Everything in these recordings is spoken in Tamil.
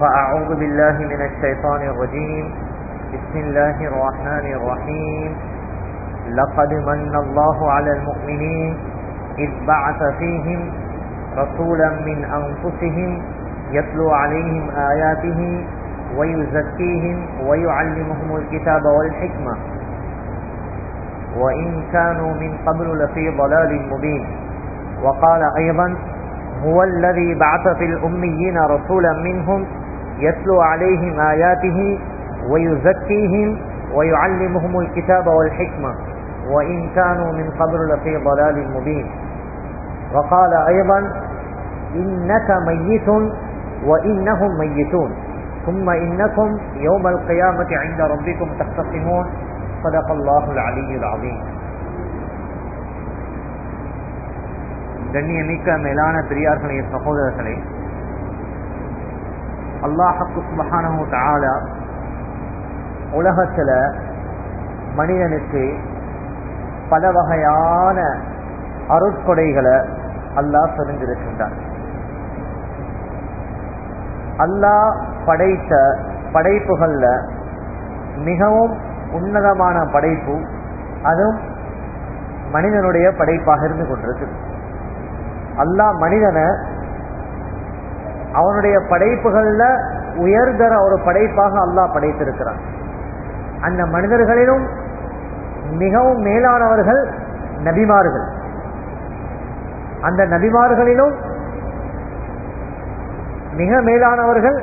فأعوذ بالله من الشيطان الرجيم. بسم الله الرحمن الرحيم. لقد من الله على المؤمنين إذ بعث فيهم رسولا من أنفسهم يتلو عليهم آياته ويزكيهم ويعلمهم الكتاب والحكمة. وإن كانوا من قبل لفي ضلال مبين. وقال أيضا هو الذي بعث في الأميين رسولا منهم يتلو عليهم آياته ويزكيهم ويعلمهم الكتاب والحكمة وإن كانوا من قبل لفي ضلال مبين وقال أيضا إنك ميت وإنهم ميتون ثم إنكم يوم القيامة عند ربكم تختصمون صدق الله العلي العظيم கண்ணியமிக்க மேலான பெரியார்களே சகோதரர்களே அல்லாஹக்கு சுபஹானஹு தாலா உலகத்துல மனிதனுக்கு பல வகையான அருட்கொடைகளை அல்லாஹ் தெரிந்திருக்கின்றான் அல்லாஹ் படைத்த படைப்புகள்ல மிகவும் உன்னதமான படைப்பு அதுவும் மனிதனுடைய படைப்பாக இருந்து கொண்டிருக்கு அல்லாஹ் மனிதனை அவனுடைய படைப்புகள்ல உயர்தர ஒரு படைப்பாக அல்லாஹ் படைத்திருக்கிறான். அந்த மனிதர்களிலும் மிகவும் மேலானவர்கள் நபிமார்கள். அந்த நபிமார்களிலும் மிக மேலானவர்கள்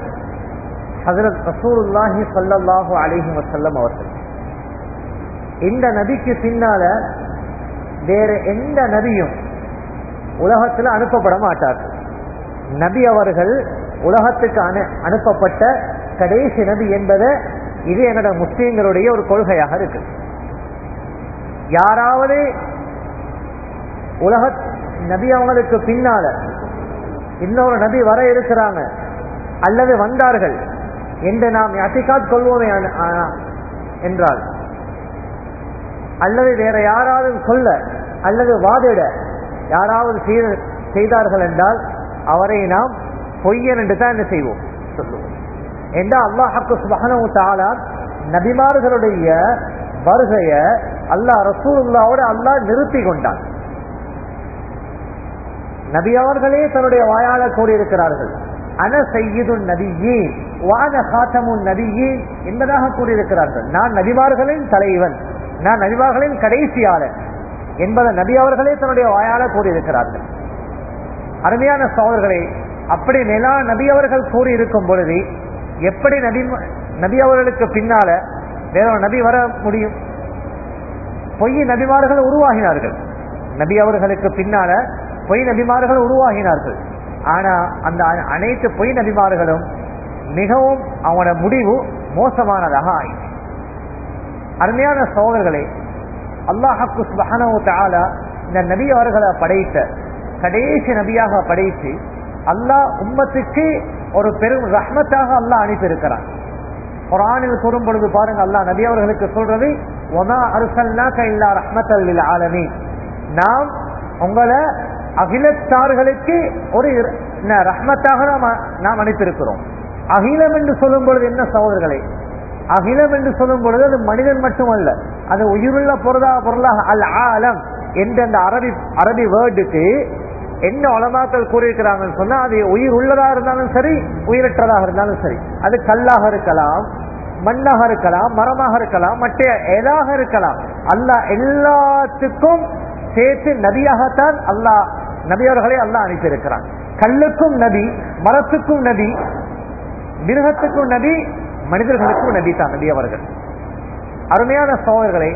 ஹசரத் ரசூல்லாஹி சல்லல்லாஹு அலிஹி வசல்லம் அவர்கள். இந்த நபிக்கு பின்னால வேற எந்த நபியும் உலகத்தில் அனுப்பப்பட மாட்டார்கள். நபி அவர்கள் உலகத்துக்கு அனு அனுப்பப்பட்ட கடைசி நபி என்பது இது என்னோட முஸ்லீம்களுடைய ஒரு கொள்கையாக இருக்கு. யாராவது உலக நபி அவங்களுக்கு பின்னால இன்னொரு நபி வர இருக்கிறாங்க அல்லது வந்தார்கள் என்று நாம் அசிகாத் கொள்வோமே என்றால் அல்லது வேற யாராவது சொல்ல அல்லது வாதிட யாராவது செய்தார்கள் என்றால் அவரை நாம் பொய்யன் என்று தான் என்ன செய்வோம்? சொல்லுவோம். என்ன அல்லாஹாக்கு சுபகனவு தாலா நபிமார்களுடைய வருகைய அல்லாஹ் ரசூல்லாவோட அல்லாஹ் நிறுத்தி கொண்டான். நபியார்களே தன்னுடைய வாயால கூறியிருக்கிறார்கள். அன செய்யுது நபியே வான காத்தமுன் நபியே என்பதாக கூறியிருக்கிறார்கள். நான் நபிமார்களின் தலைவன் நான் நபிமார்களின் கடைசியாளன் என்பதை நபி அவர்களே தன்னுடைய வாயால கூறியிருக்கிறார்கள். அருமையான சோழர்களே அப்படி நிலா நபி அவர்கள் கூறியிருக்கும் பொழுது எப்படி நபி நபி அவர்களுக்கு பின்னால வேற நபி வர முடியும்? பொய் நபிமார்கள் உருவாகினார்கள். நபி அவர்களுக்கு பின்னால பொய் நபிமார்கள் உருவாகினார்கள். ஆனா அந்த அனைத்து பொய் நபிமார்களும் மிகவும் அவனோட முடிவு மோசமானதாக ஆயிடுச்சு அருமையான சோழர்களே அல்லாஹாக்கு தாலா இந்த நபி அவர்களை படைத்த கடைசி நபியாக படைத்து அல்லாஹ் உம்மத்துக்கு ஒரு பெரும் ரஹ்மத்தாக அல்லாஹ் அனுப்பியிருக்கிறான். குரானில் கூறும் பொழுது பாருங்க அல்லாஹ் நபி அவர்களுக்கு சொல்றது அருசல்னா அருசல்லாக்க இல்லா ரஹ்மத்தல் ஆலமி நாம் உங்களை அகிலத்தார்களுக்கு ஒரு ரஹ்மத்தாக நாம் நாம் அனுப்பியிருக்கிறோம். அகிலம் என்று சொல்லும் பொழுது என்ன சகோதரர்களே? அகிலம் என்று சொல்லும் பொழுது அது மனிதன் மட்டுமல்ல அது உயிருள்ள பொருளா பொருளாக அல் ஆலம் என்ற அந்த அரபி அரபி வேர்டுக்கு என்ன உலமாக்கள் கூறியிருக்கிறாங்கன்னு சொன்னா அது உயிர் உள்ளதா இருந்தாலும் சரி உயிரற்றதாக இருந்தாலும் சரி. அது கல்லாக இருக்கலாம் மண்ணாக இருக்கலாம் மரமாக இருக்கலாம் மற்ற எதாக இருக்கலாம். அல்லாஹ் எல்லாத்துக்கும் சேர்த்து நதியாகத்தான் அல்லாஹ் நபியவர்களை அல்லாஹ் அனுப்பியிருக்கிறான். கல்லுக்கும் நதி மரத்துக்கும் நதி மிருகத்துக்கும் நதி மனிதர்களுக்கும் நதி தான் நபி அவர்கள். அருமையான சோழர்களை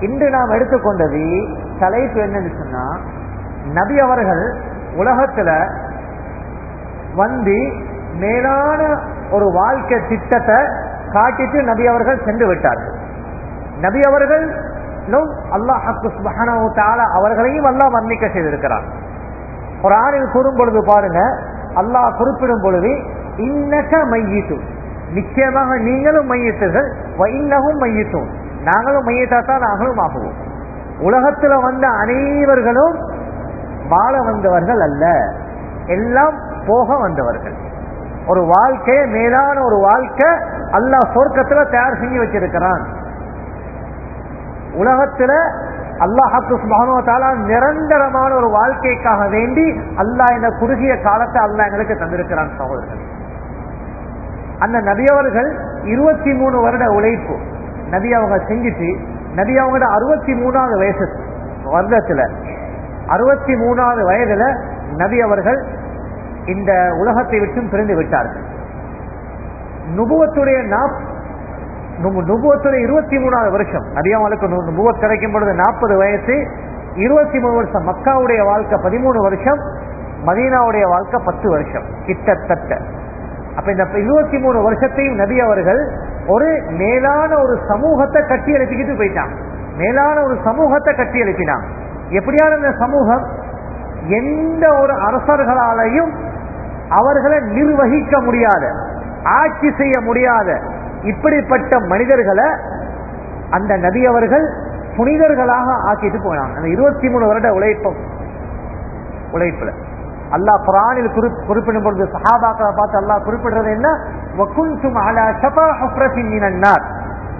இன்று நாம் எடுத்துக்கொண்டது தலைப்பு என்னன்னு சொன்னா நபி அவர்கள் உலகத்துல வந்து மேலான ஒரு வாழ்க்கை திட்டத்தை காட்டிட்டு நபி அவர்கள் சென்று விட்டார்கள். நபி அவர்கள் அல்லாஹு அவர்களையும் அல்லாஹ் வர்ணிக்க செய்திருக்கிறார். குர்ஆனில் கூறும் பொழுது பாருங்க அல்லாஹ் குறிப்பிடும் பொழுது இன்னக மையீட்டு நிச்சயமாக நீங்களும் மையத்துகள் இன்னகும் மையத்தும் நாங்களும் மையத்தாத்தான் நாங்களும் ஆகுவோம். உலகத்துல வந்த அனைவர்களும் வாழ வந்தவர்கள் அல்ல. எல்லாம் போக வந்தவர்கள். ஒரு வாழ்க்கை மேலான ஒரு வாழ்க்கை அல்லாஹ் சொர்க்கத்துல தயார் செஞ்சு வச்சிருக்கிறான். உலகத்துல அல்லாஹாக்கு மகனோத்தாலா நிரந்தரமான ஒரு வாழ்க்கைக்காக வேண்டி அல்லாஹ் இந்த குறுகிய காலத்தை அல்லாஹ் எங்களுக்கு தந்திருக்கிறான் சகோதரர்கள். அந்த நபியவர்கள் இருபத்தி மூணு வருட உழைப்பு நபி அவங்க செஞ்சுட்டு நபி அவங்களோட அறுபத்தி மூணாவது வயசு வருடத்துல அறுபத்தி மூணாவது வயதுல நபி அவர்கள் இந்த உலகத்தை விட்டும் பிரிந்து விட்டார்கள். நுபுவத்துடைய நுபுவத்துடைய இருபத்தி மூணாவது வருஷம் அதிகமாளுக்கு நுபுவத் கிடைக்கும் பொழுது நாற்பது வயசு இருபத்தி மூணு வருஷம் மக்காவுடைய வாழ்க்கை பதிமூணு வருஷம் மதீனாவுடைய வாழ்க்கை பத்து வருஷம் கிட்டத்தட்ட. அப்ப இந்த இருபத்தி மூணு வருஷத்தையும் நபி அவர்கள் ஒரு மேலான ஒரு சமூகத்தை கட்டி எழுப்பிக்கிட்டு போயிட்டான் மேலான ஒரு சமூகத்தை கட்டி எழுப்பினான் எப்படியான இந்த சமூகம்? எந்த ஒரு அரசர்களாலையும் அவர்களை நிர்வகிக்க முடியாத ஆட்சி செய்ய முடியாத. இப்படிப்பட்ட மனிதர்களை அந்த நபி அவர்கள் புனிதர்களாக ஆக்கிட்டு போனாங்க. அந்த இருபத்தி மூணு வருட உழைப்பும் உழைப்புல. அல்லாஹ் குரானில் குறிப்பிடும் பொழுது சஹாபாக்களை பார்த்து அல்லாஹ் குறிப்பிடுறது என்ன? வகுந்தும் அலா ஷபா ஹுஃப்ரத்தின்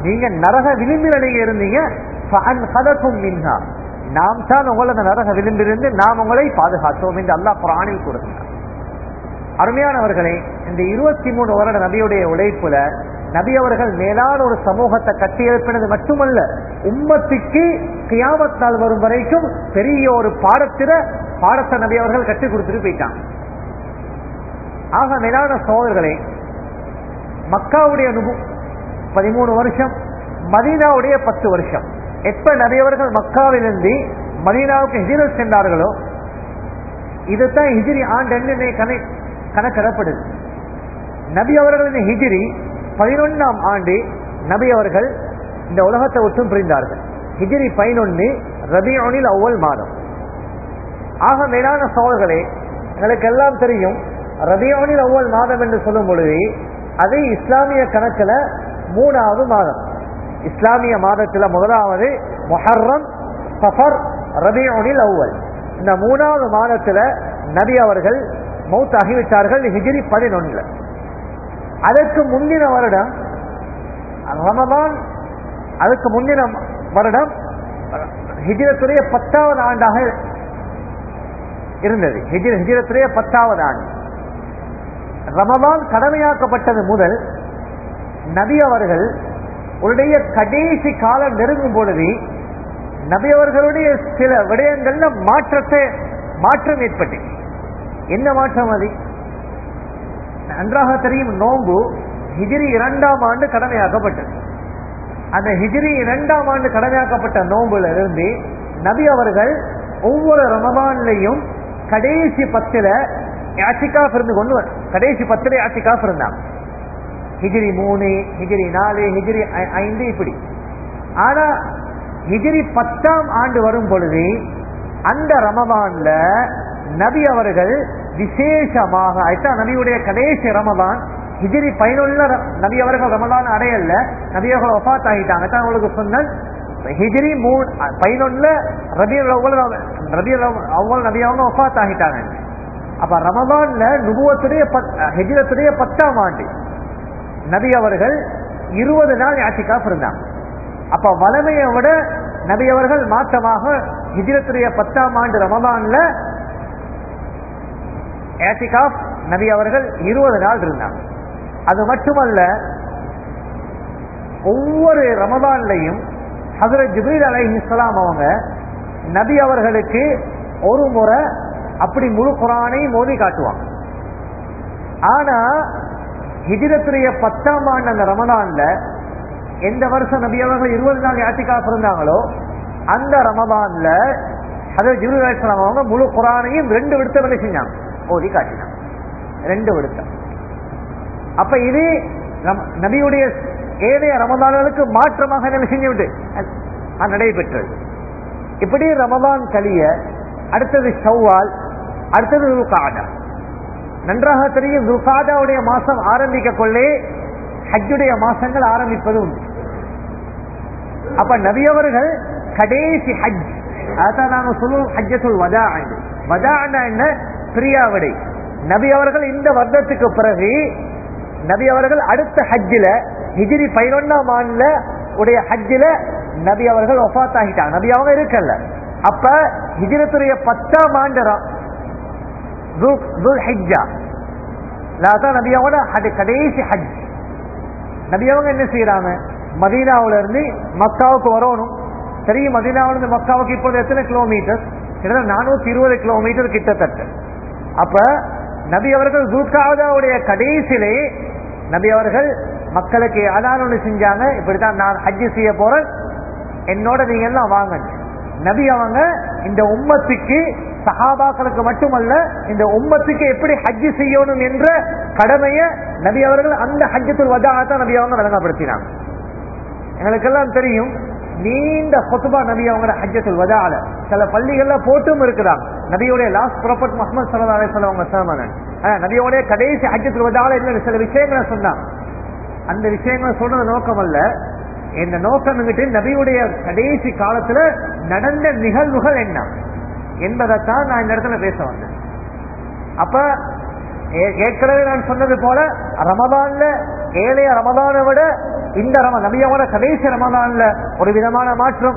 நீங்க நரக விளிம்பில் நீங்க இருந்தீங்க. மின்ஹா. நாம் தான் உங்களை அந்த நரக விளிம்பிலிருந்து நாம் உங்களை பாதுகாத்தோம் என்று அல்லாஹ் குரானில் கூறுகிறார் அருமையானவர்களே இந்த இருபத்தி மூணு வருட நபியுடைய உழைப்புல நபி அவர்கள் மேலான ஒரு சமூகத்தை கட்டியெழுப்பினது மட்டுமல்ல உம்மத்துக்கு கியாமத் நாள் வரும் வரைக்கும் பெரிய ஒரு பாடத்தில பாடத்தை நபி அவர்கள் கட்டி கொடுத்துட்டு போயிட்டாங்க. ஆக மேலான சோதர்களே மக்காவுடைய பதிமூணு வருஷம் மதீனாவுடைய பத்து வருஷம். எப்ப நபியவர்கள் மக்காவிலிருந்து மதீனாவுக்கு ஹிஜிரத் சென்றார்களோ இதுதான் ஹிஜிரி ஆண்டு கணக்கிடப்படுது. நபி அவர்களின் ஹிஜிரி பதினொன்னாம் ஆண்டு நபி அவர்கள் இந்த உலகத்தை விட்டும் புரிந்தார்கள். ஹிஜிரி பதினொன்னு ரபியோனில் அவ்வள் மாதம். ஆக மேலான சோழர்களே எங்களுக்கு எல்லாம் தெரியும் ரபியோனில் அவ்வள் மாதம் என்று சொல்லும் பொழுது அது இஸ்லாமிய கணக்கில் மூணாவது மாதம். இஸ்லாமிய மாதத்தில் முதலாவது மொஹர்ரம் சஃபர் ரபியோனில் அவ்வல். இந்த மூணாவது மாதத்துல நபி அவர்கள் மௌத் ஆகிவிட்டார்கள் ஹிஜிரி பதினொன்னுல. அதற்கு முந்தின வருடம் ரமதான் அதுக்கு முந்தின வருடம் ஹிஜிரத்துடைய பத்தாவது ஆண்டாக இருந்தது. ஹிஜிர ஹிஜிரத்துடைய பத்தாவது ஆண்டு. ரமதான் கடமையாக்கப்பட்டது முதல் நபி அவர்கள் உன்னுடைய கடைசி காலம் நெருங்கும் பொழுது நபியவர்களுடைய சில விடயங்கள்ல மாற்றத்தை மாற்றம் ஏற்பட்டு. என்ன மாற்றம் அது? நன்றாக தெரியும் நோம்பு ஹிஜிரி இரண்டாம் ஆண்டு கடமையாக்கப்பட்டது. அந்த ஹிஜிரி இரண்டாம் ஆண்டு கடமையாக்கப்பட்ட நோம்புல இருந்து நபி அவர்கள் ஒவ்வொரு ரமபான்லையும் கடைசி பத்துல யாச்சிக்காஃப் இருந்து கொண்டு கடைசி பத்துல யாச்சிக்காஃப் இருந்தாங்க. ஹிஜிரி மூணு ஹிஜிரி நாலு ஹிஜிரி ஐந்து இப்படி. ஆனா ஹிஜிரி பத்தாம் ஆண்டு வரும் பொழுது அந்த ரமபான்ல நபி அவர்கள் விசேஷமாக அதுதான் நபியுடைய கடைசி ரமபான் ஹிஜிரி பதினொன்னுல நபி அவர்கள் ரமதான் அடையல நபி அவர்கள் ஒஃபாத் ஆகிட்டாங்க தான் உங்களுக்கு சொன்னேன் ஹிஜிரி மூணு பதினொன்னுல ரபி அவ்வளவு ரபியல் அவ்வளவு நபி அவங்க ஒஃபாத் ஆகிட்டாங்க அப்ப ரமபான்ல நுபுவத்துடைய ஹிஜிரத்துடைய பத்தாம் ஆண்டு. நபி அவர்கள் இருபது நாள் யாத்திக்காப் இருந்தாங்க அப்ப வளமையை விட நபி அவர்கள் மாற்றமாக ஹிஜிரத்துடைய பத்தாம் ஆண்டு ரமதான்ல ஏத்திகாப் நபி அவர்கள் இருபது நாள் இருந்தாங்க அது மட்டுமல்ல ஒவ்வொரு ரமதான்லையும் ஹசரத் ஜிபீல் அலைஹிஸ்லாம் அவங்க நபி அவர்களுக்கு ஒரு முறை அப்படி முழு குரானையும் மோதி காட்டுவாங்க. ஆனா ஹிஜிரத்துடைய பத்தாம் ஆண்டு அந்த ரமதான்ல எந்த வருஷம் நபி அவர்கள் இருபது நாள் யாத்திக்காக இருந்தாங்களோ அந்த ரமதான்ல அதாவது ஜிபீல் அலைஹிஸ்லாம் அவங்க முழு குரானையும் ரெண்டு விடுத்த என்ன செஞ்சாங்க. ஓதி காட்டினாங்க. ரெண்டு விடுத்தம் அப்ப இது நபியுடைய ஏனைய ரமதான்களுக்கு மாற்றமாக என்ன செஞ்சுவிட்டு அது நடைபெற்றது. இப்படி ரமதான் கலிய அடுத்தது ஷவ்வால் அடுத்தது காடா நன்றாக தெரியும் துல்காதாவுடைய மாசம் ஆரம்பிக்க கொள்ளே ஹஜ்ஜுடைய மாசங்கள் ஆரம்பிப்பது உண்டு அப்ப நபியவர்கள் கடைசி ஹஜ் அதான் நாங்க சொல்லுவோம் ஹஜ்ஜத்துல் வதா. வதா என்ன? பிரியாவிடை. நபி அவர்கள் இந்த வருடத்துக்கு பிறகு நபி அவர்கள் அடுத்த ஹஜ்ஜில ஹிஜிரி பதினொன்னாம் ஆண்டுல உடைய ஹஜ்ஜில நபி அவர்கள் ஒஃபாத் ஆகிட்டாங்க. நபி அவங்க இருக்கல. அப்ப ஹிஜிரத்துடைய பத்தாம் ஆண்டு ர- துல்- கடைசி ஹஜ் நபியாவங்க என்ன செய்யறாங்க மதீனாவில இருந்து மக்காவுக்கு வரணும் சரி மதீனாவில இருந்து மக்காவுக்கு இப்போது எத்தனை கிலோமீட்டர் கிட்டத்தட்ட நானூத்தி இருபது கிலோமீட்டர் கிட்டத்தட்ட அப்ப நபி அவர்கள் துல்காதாவுடைய கடைசியிலே நபி அவர்கள் மக்களுக்கு அதான் ஒண்ணு செஞ்சாங்க இப்படித்தான் நான் ஹஜ் செய்ய போறேன். என்னோட நீங்க எல்லாம் வாங்க. நபி அவங்க இந்த உம்மத்துக்கு சஹாபாக்களுக்கு மட்டுமல்ல இந்த உம்மத்துக்கு எப்படி ஹஜ்ஜு செய்யணும் என்ற கடமையை நபி அவர்கள் அந்த ஹஜ்ஜத்துல் வதாகத்தான் நபி அவங்க விளங்கப்படுத்தினாங்க. எங்களுக்கெல்லாம் தெரியும் நீண்ட கொத்துபா நபி அவங்க ஹஜ்ஜத்துல் வதால சில பள்ளிகள்ல போட்டும் இருக்குதாங்க நபியுடைய லாஸ்ட் ப்ராப்பர்ட் முகமது சல்லா அலிஸ்லாம் அவங்க சேமனன் நபியோடைய கடைசி ஹஜ்ஜத்துல் வதால என்ன சில விஷயங்களை சொன்னாங்க அந்த விஷயங்களை சொல்றது நோக்கம் அல்ல இந்த நோக்கம் நபியுடைய கடைசி காலத்துல நடந்த நிகழ்வுகள் என்ன? என்பதைத்தான் நான் இந்த இடத்துல பேச வந்தேன். அப்ப ஏ- ஏற்கனவே நான் சொன்னது போல ரமதான்ல ஏழைய ரமதானை விட இந்த ரம நபியோட கடைசி ரமதான்ல ஒரு விதமான மாற்றம்.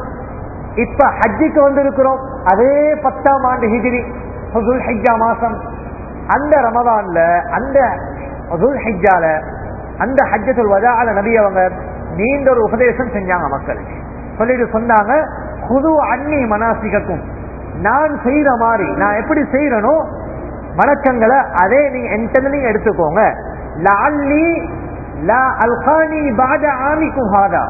இப்ப ஹஜ்ஜிக்கு வந்திருக்கிறோம் அதே பத்தாம் ஆண்டு ஹிஜிரி ஹுதுல் மாசம். அந்த ரமதான்ல அந்த ஹுதுல் அந்த ஹஜ்ஜத்துல் வதால நபி அவங்க நீண்ட ஒரு உபதேசம் செஞ்சாங்க மக்களுக்கு. சொல்லிட்டு சொன்னாங்க புது அன்னி மனாசிகக்கும். நான் செய்யற மாதிரி நான் எப்படி செய்யறனோ வணக்கங்களை அதே நீங்க என்கிட்ட நீங்க எடுத்துக்கோங்க. லஅல்லி லா அல்கானி பாத ஆமிக்கும் ஹாதா.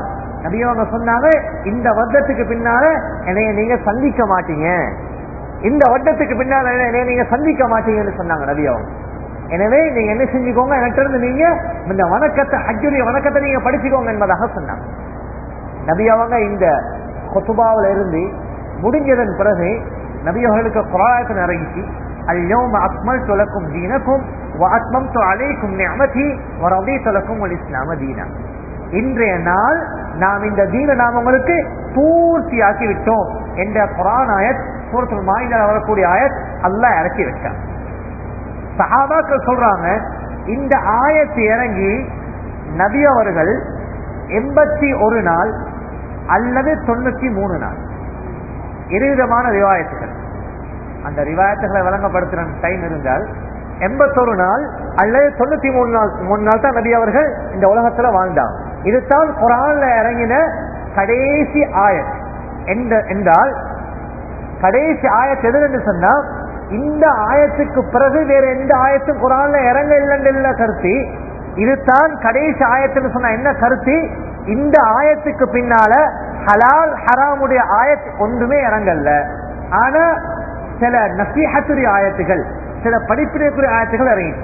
நபி சொன்னாங்க இந்த வருடத்துக்கு பின்னால என்னைய நீங்க சந்திக்க மாட்டீங்க. இந்த வருடத்துக்கு பின்னால என்னைய நீங்க சந்திக்க மாட்டீங்கன்னு சொன்னாங்க நபி எனவே நீங்க என்ன செஞ்சுக்கோங்க என்கிட்ட இருந்து நீங்க இந்த வணக்கத்தை ஹஜ்ஜுடைய வணக்கத்தை நீங்க படிச்சுக்கோங்க என்பதாக சொன்னாங்க. நபி அவங்க இந்த கொத்துபாவில இருந்து முடிஞ்சதன் பிறகு நபி அவர்களுக்கு குராயத்தில் இறங்கி அல்யோம் அக்மல் தொலக்கும் தீனக்கும் வாத்மம் அலைக்கும் நியமதி வரவே தொலக்கும் ஒரு இஸ்லாம தீனா. இன்றைய நாள் நாம் இந்த தீன நாம் உங்களுக்கு பூர்த்தியாக்கி விட்டோம் என்ற குரான் ஆயத் சூரத்தில் மாயினால் வரக்கூடிய ஆயத் அல்ல இறக்கி விட்டான். சஹாபாக்கள் சொல்றாங்க இந்த ஆயத்தை இறங்கி நபி அவர்கள் எண்பத்தி ஒரு நாள் அல்லது தொண்ணூத்தி மூணு நாள். இருவிதமான ரிவாயத்துகள். அந்த ரிவாயத்துகளை வழங்கப்படுத்துற டைம் இருந்தால் எண்பத்தொரு நாள் அல்லது தொண்ணூத்தி மூணு நாள் மூணு நாள் தான் நபி அவர்கள் இந்த உலகத்துல வாழ்ந்தார். இதுதான் குரான்ல இறங்கின கடைசி ஆயத். என்றால் கடைசி ஆயத் எது என்று சொன்னா இந்த ஆயத்துக்கு பிறகு வேற எந்த ஆயத்தும் குரான்ல இறங்க இல்லைன்னு கருத்து இதுதான் கடைசி ஆயத்துன்னு சொன்ன என்ன கருத்து இந்த ஆயத்துக்கு பின்னால ஹலால் ஹராமுடைய ஆயத்து ஒன்றுமே இறங்கல்ல. ஆனா சில நசீஹத்துடைய ஆயத்துகள் சில படிப்பினைக்குரிய ஆயத்துகள் இறங்கி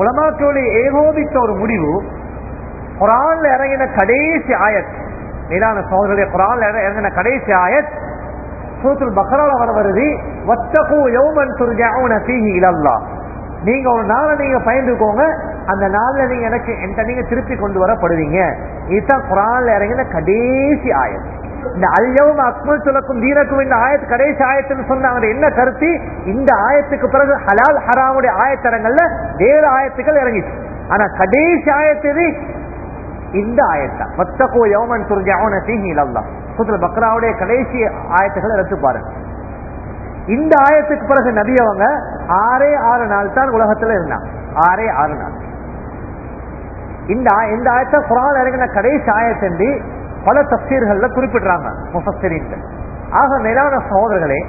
உலமாக்களுடைய ஏகோபித்த ஒரு முடிவு குரான்ல இறங்கின கடைசி ஆயத் மேலான சோதர்களுடைய குரான்ல இறங்கின கடைசி ஆயத் சூத்துல் பக்ரால வர வருது வத்தகு யௌமன் துர்ஜாவுன சீஹி இலல்லாஹ். நீங்க ஒரு நாளை நீங்க பயந்துக்கோங்க. அந்த நாள்ல நீங்க எனக்கு என்கிட்ட நீங்க திருப்பி கொண்டு வரப்படுவீங்க. இதுதான் குரான்ல இறங்கின கடைசி ஆயத். இந்த அல்யவும் அக்மல் சுலக்கும் தீனக்கும் இந்த ஆயத்து கடைசி ஆயத்துன்னு சொன்னாங்க என்ன கருத்து? இந்த ஆயத்துக்கு பிறகு ஹலால் ஹராமுடைய ஆயத்தரங்கள்ல வேறு ஆயத்துக்கள் இறங்கிச்சு. ஆனா கடைசி ஆயத்து இந்த ஆயத்தா. மத்தகோ யௌமன் துர்ஜாவுன ஃபீஹி இலல்லாஹ். சூத்துல் பக்ராவுடைய கடைசி ஆயத்துக்களை எடுத்து பாருங்க. இந்த ஆயத்துக்கு பிறகு நபி அவங்க ஆறே ஆறு நாள் தான் உலகத்துல இருந்தாங்க ஆறே ஆறு நாள். இந்த இந்த ஆயத்தை குரான் இறங்கின கடைசி ஆயத்தண்டி பல தப்சீர்கள்ல குறிப்பிடுறாங்க முஃபஸ்ஸரீன்கள் ஆக மேலான சகோதரர்களே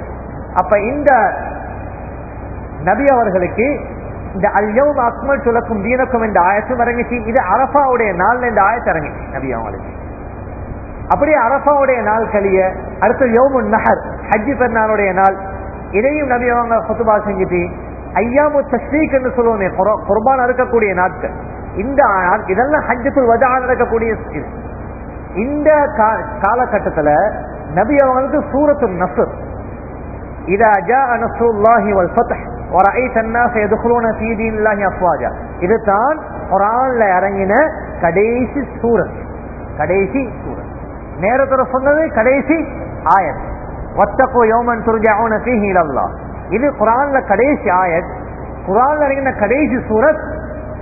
அப்ப இந்த நபி அவர்களுக்கு இந்த அல்யவும் அக்மல் சுலக்கும் தீனக்கும் இந்த ஆயத்தும் இறங்கிச்சு. இது அரபாவுடைய நாள்ல இந்த ஆயத்து இறங்கிச்சு நபி அவங்களுக்கு. அப்படியே அரபாவுடைய நாள் கழிய அடுத்து யோமுன் நஹர் ஹஜ்ஜி பெருநாளுடைய நாள் இதையும் நபி அவங்க குத்துபா செஞ்சுட்டு ஐயாமு தஸ்ரீக் என்று சொல்லுவோமே குர்பா- குர்பான் அறுக்கக்கூடிய நாட்கள் இந்த ஆ- இதெல்லாம் ஹஜ்ஜத்துல் வதா நடக்கக்கூடிய இது இந்த கா- காலகட்டத்துல நபி அவங்களுக்கு சூரத்து நஸ்ர் இதா ஜாஅ நஸ்ருல்லாஹி வல் ஃபத்ஹ் ورأيت الناس يدخلون في دين الله أفواجا இதுதான் குர்ஆன்ல இறங்கின கடைசி சூரத் கடைசி சூரத் நேரத்துல சொன்னது கடைசி ஆயத் வத்தக்கோ யோமன் துர்ஜாவுன சீஹீலல்லா இது குரான்ல கடைசி ஆயத். குரான்ல இறங்கின கடைசி சூரத்.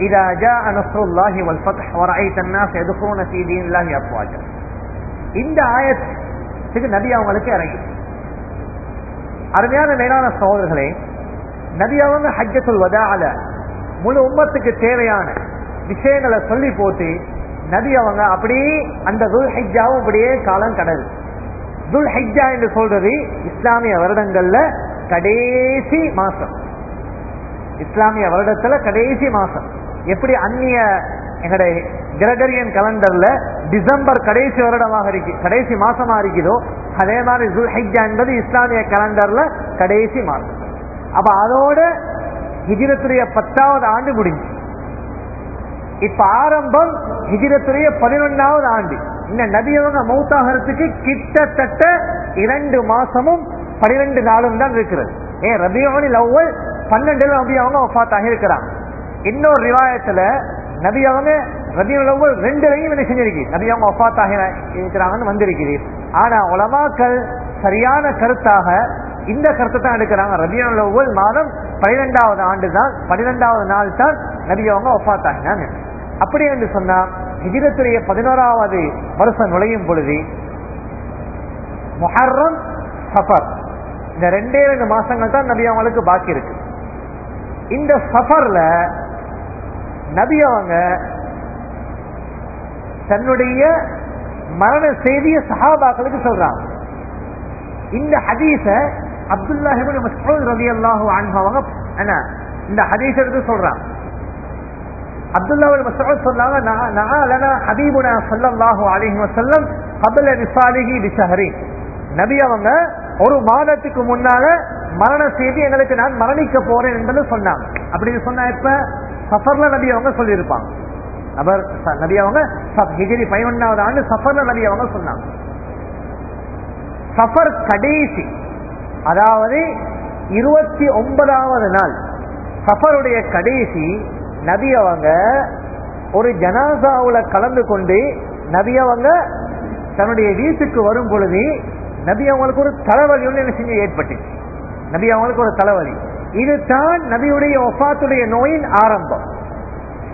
இதா ஜா அனஸ்ருல்லாஹி வல் ஃபத்ஹ் வ ரஐத அன்-நாஸ் யதுkhuluna ஃபீ தீனில்லாஹி அஃப்வாஜா இந்த ஆயத்துக்கு நபி அவங்களுக்கு இறங்கி. அருமையான மேலான சகோதரர்களே நபி அவங்க ஹஜ்ஜத்துல் வதால முழு உம்மத்துக்கு தேவையான விஷயங்களை சொல்லி போட்டு நபி அவங்க அப்படியே அந்த ஹிஜாவும் அப்படியே காலம் கடல். துல் ஹைஜா என்று சொல்றது இஸ்லாமிய வருடங்கள்ல கடைசி மாசம். இஸ்லாமிய வருடத்துல கடைசி மாசம். எப்படி அந்நிய எங்களுடைய கிரகரியன் கலண்டர்ல டிசம்பர் கடைசி வருடமாக இருக்கு கடைசி மாசமா இருக்குதோ அதே மாதிரி துல் ஹைஜா என்பது இஸ்லாமிய கலண்டர்ல கடைசி மாசம் அப்ப அதோட ஹிஜிரத்துடைய பத்தாவது ஆண்டு முடிஞ்சு. இப்ப ஆரம்பம் ஹிஜிரத்துடைய பதினொன்னாவது ஆண்டு. இந்த நபியவங்க மௌத்தாகிறதுக்கு கிட்டத்தட்ட இரண்டு மாசமும் பனிரெண்டு நாளும் தான் இருக்கிறது. ஏன் ரபியோனில் அவ்வள் பன்னெண்டுல நபி அவங்க ஒஃபாத்தாக இருக்கிறாங்க. இன்னொரு ரிவாயத்துல நபி அவங்க ரபியோல் அவ்வள் ரெண்டுலையும் என்ன செஞ்சிருக்கு? நபி அவங்க ஒஃபாத்தாக இருக்கிறாங்கன்னு வந்திருக்கிறீர் ஆனா உலமாக்கள் சரியான கருத்தாக இந்த கருத்தை தான் எடுக்கிறாங்க. ரபியோல் அவ்வள் மாதம் பனிரெண்டாவது ஆண்டு தான் பனிரெண்டாவது நாள் தான் நபி அவங்க ஒஃபாத்தாகினாங்க அப்படி என்று சொன்னா ஹிஜிரத்துடைய பதினோராவது வருஷம் நுழையும் பொழுது முஹர்ரம் சஃபர். இந்த ரெண்டே ரெண்டு மாசங்கள் தான் நபி அவங்களுக்கு பாக்கி இருக்கு. இந்த சஃபர்ல நபி அவங்க தன்னுடைய மரண செய்திய சஹாபாக்களுக்கு சொல்றாங்க. இந்த ஹதீச அப்துல்லாஹிபின் மஸ்ஊத் ரலியல்லாஹு அன்ஹு அவங்க என்ன இந்த ஹதீஸ் எடுத்து சொல்றாங்க. அப்துல்லாவில் மசரத் சொன்னாங்க நாலனா ஹபீபுனா சல்லாஹூ அலிஹி வசல்லம் கபில ரிசாலிஹி ரிஷஹரி நபி அவங்க ஒரு மாதத்துக்கு முன்னால மரண செய்தி எங்களுக்கு நான் மரணிக்க போறேன் என்று சொன்னாங்க. அப்படின்னு சொன்னா இப்ப சஃபர்ல நபி அவங்க சொல்லியிருப்பாங்க. அவர் நபி அவங்க ஹிஜிரி பதினொன்னாவது ஆண்டு சஃபர்ல நபி அவங்க சொன்னாங்க. சஃபர் கடைசி அதாவது இருபத்தி ஒன்பதாவது நாள் சஃபருடைய கடைசி நபி அவங்க ஒரு ஜனாசாவுல கலந்து கொண்டு நபி அவங்க தன்னுடைய வீட்டுக்கு வரும் பொழுது நபி அவங்களுக்கு ஒரு தலைவலி ஒன்று என்ன செஞ்சு ஏற்பட்டு நபி அவங்களுக்கு ஒரு தலைவலி. இதுதான் நபியுடைய ஒஃபாத்துடைய நோயின் ஆரம்பம்.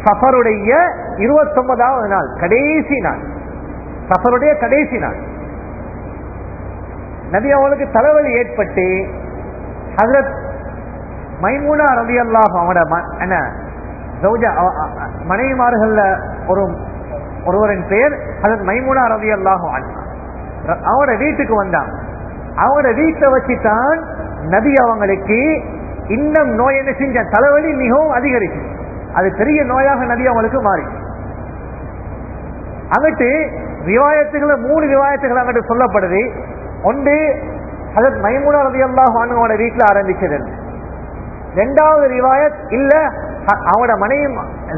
சஃபருடைய இருபத்தொன்பதாவது நாள் கடைசி நாள். சஃபருடைய கடைசி நாள். நபி அவங்களுக்கு தலைவலி ஏற்பட்டு ஹசரத் மைமூனா ரவி அல்லாஹ் அவனோட மனைவிமார்கள்ல ஒரு ஒருவரின் பெயர் அதன் மைமுனா ரவி அல்லாஹும் அவனோட வீட்டுக்கு வந்தாங்க அவனோட வீட்டை வச்சுதான் நபி அவங்களுக்கு இன்னும் நோய் என்ன செஞ்ச தலைவலி மிகவும் அதிகரிச்சு. அது பெரிய நோயாக நபி அவங்களுக்கு மாறி. அங்கிட்டு விவாயத்துகளை மூணு விவாயத்துகள் அங்கிட்டு சொல்லப்படுது. ஒன்று அதன் மைமுனா ரவி அல்லாஹ் அவனோட வீட்டுல ஆரம்பிச்சது. ரெண்டாவது ரிவாயத் இல்ல அவனோட மனைவி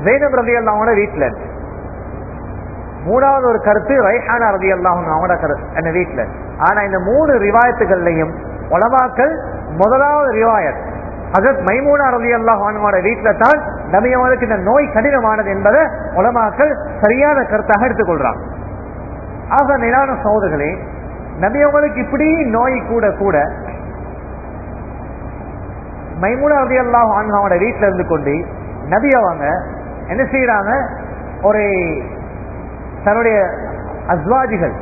ஜெயினப் ரதி அல்லாஹோட வீட்டில் இருக்கு மூணாவது ஒரு கருத்து ரைஹானா ரதி அல்லாஹும் அவனோட கருத்து என்ன வீட்டில் ஆனா இந்த மூணு ரிவாயத்துகள்லையும் உலமாக்கள் முதலாவது ரிவாயத். ஹசரத் மைமூனா ரதி அல்லாஹானோட வீட்டில தான் நபியவனுக்கு இந்த நோய் கடினமானது என்பதை உலமாக்கள் சரியான கருத்தாக எடுத்துக்கொள்றாங்க ஆக நிலான சோதர்களே நபி இப்படி நோய் கூட கூட மைமூனா ரதி அல்லாஹ் அவனோட வீட்டில இருந்து கொண்டு நபி அவங்க என்ன செய்யறாங்க ஒரு தன்னுடைய அஸ்வாஜிகள்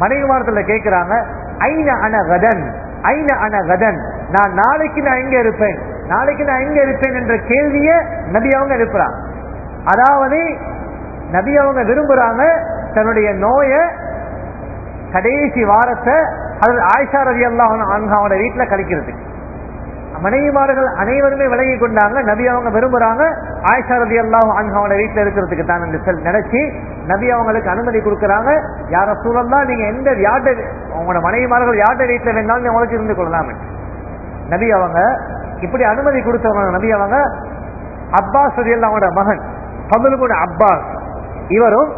மனைவிமாரத்துல கேட்கிறாங்க ஐன அன கதன்? ஐன அன கதன்? நான் நாளைக்கு நான் எங்க இருப்பேன்? நாளைக்கு நான் எங்க இருப்பேன்? என்ற கேள்விய நபி அவங்க எழுப்புறாங்க. அதாவது நபி அவங்க விரும்புறாங்க தன்னுடைய நோயை கடைசி வாரத்தை அது ஆயிஷா ரவி அல்லாஹ் அவனோட வீட்டுல கழிக்கிறதுக்கு. மனைவிமார்கள் அனைவருமே விலகி கொண்டாங்க. நபி அவங்க விரும்புறாங்க. ஆயிஷா ரதி அல்லாஹ் அவனோட வீட்டுல இருக்கிறதுக்கு தான் என்று சொல்லி நினைச்சு நபி அவங்களுக்கு அனுமதி கொடுக்கறாங்க. யார சூழல்லாம் நீங்க எந்த யார்ட உங்களோட மனைவிமார்கள் யார்ட வீட்டுல வேணாலும் உங்களுக்கு இருந்து கொள்ளலாம் நபி அவங்க இப்படி அனுமதி கொடுத்தவங்க நபி அவங்க. அப்பாஸ் ரதி அவனோட மகன் ஃபதுலுபுன் அப்பாஸ். இவரும்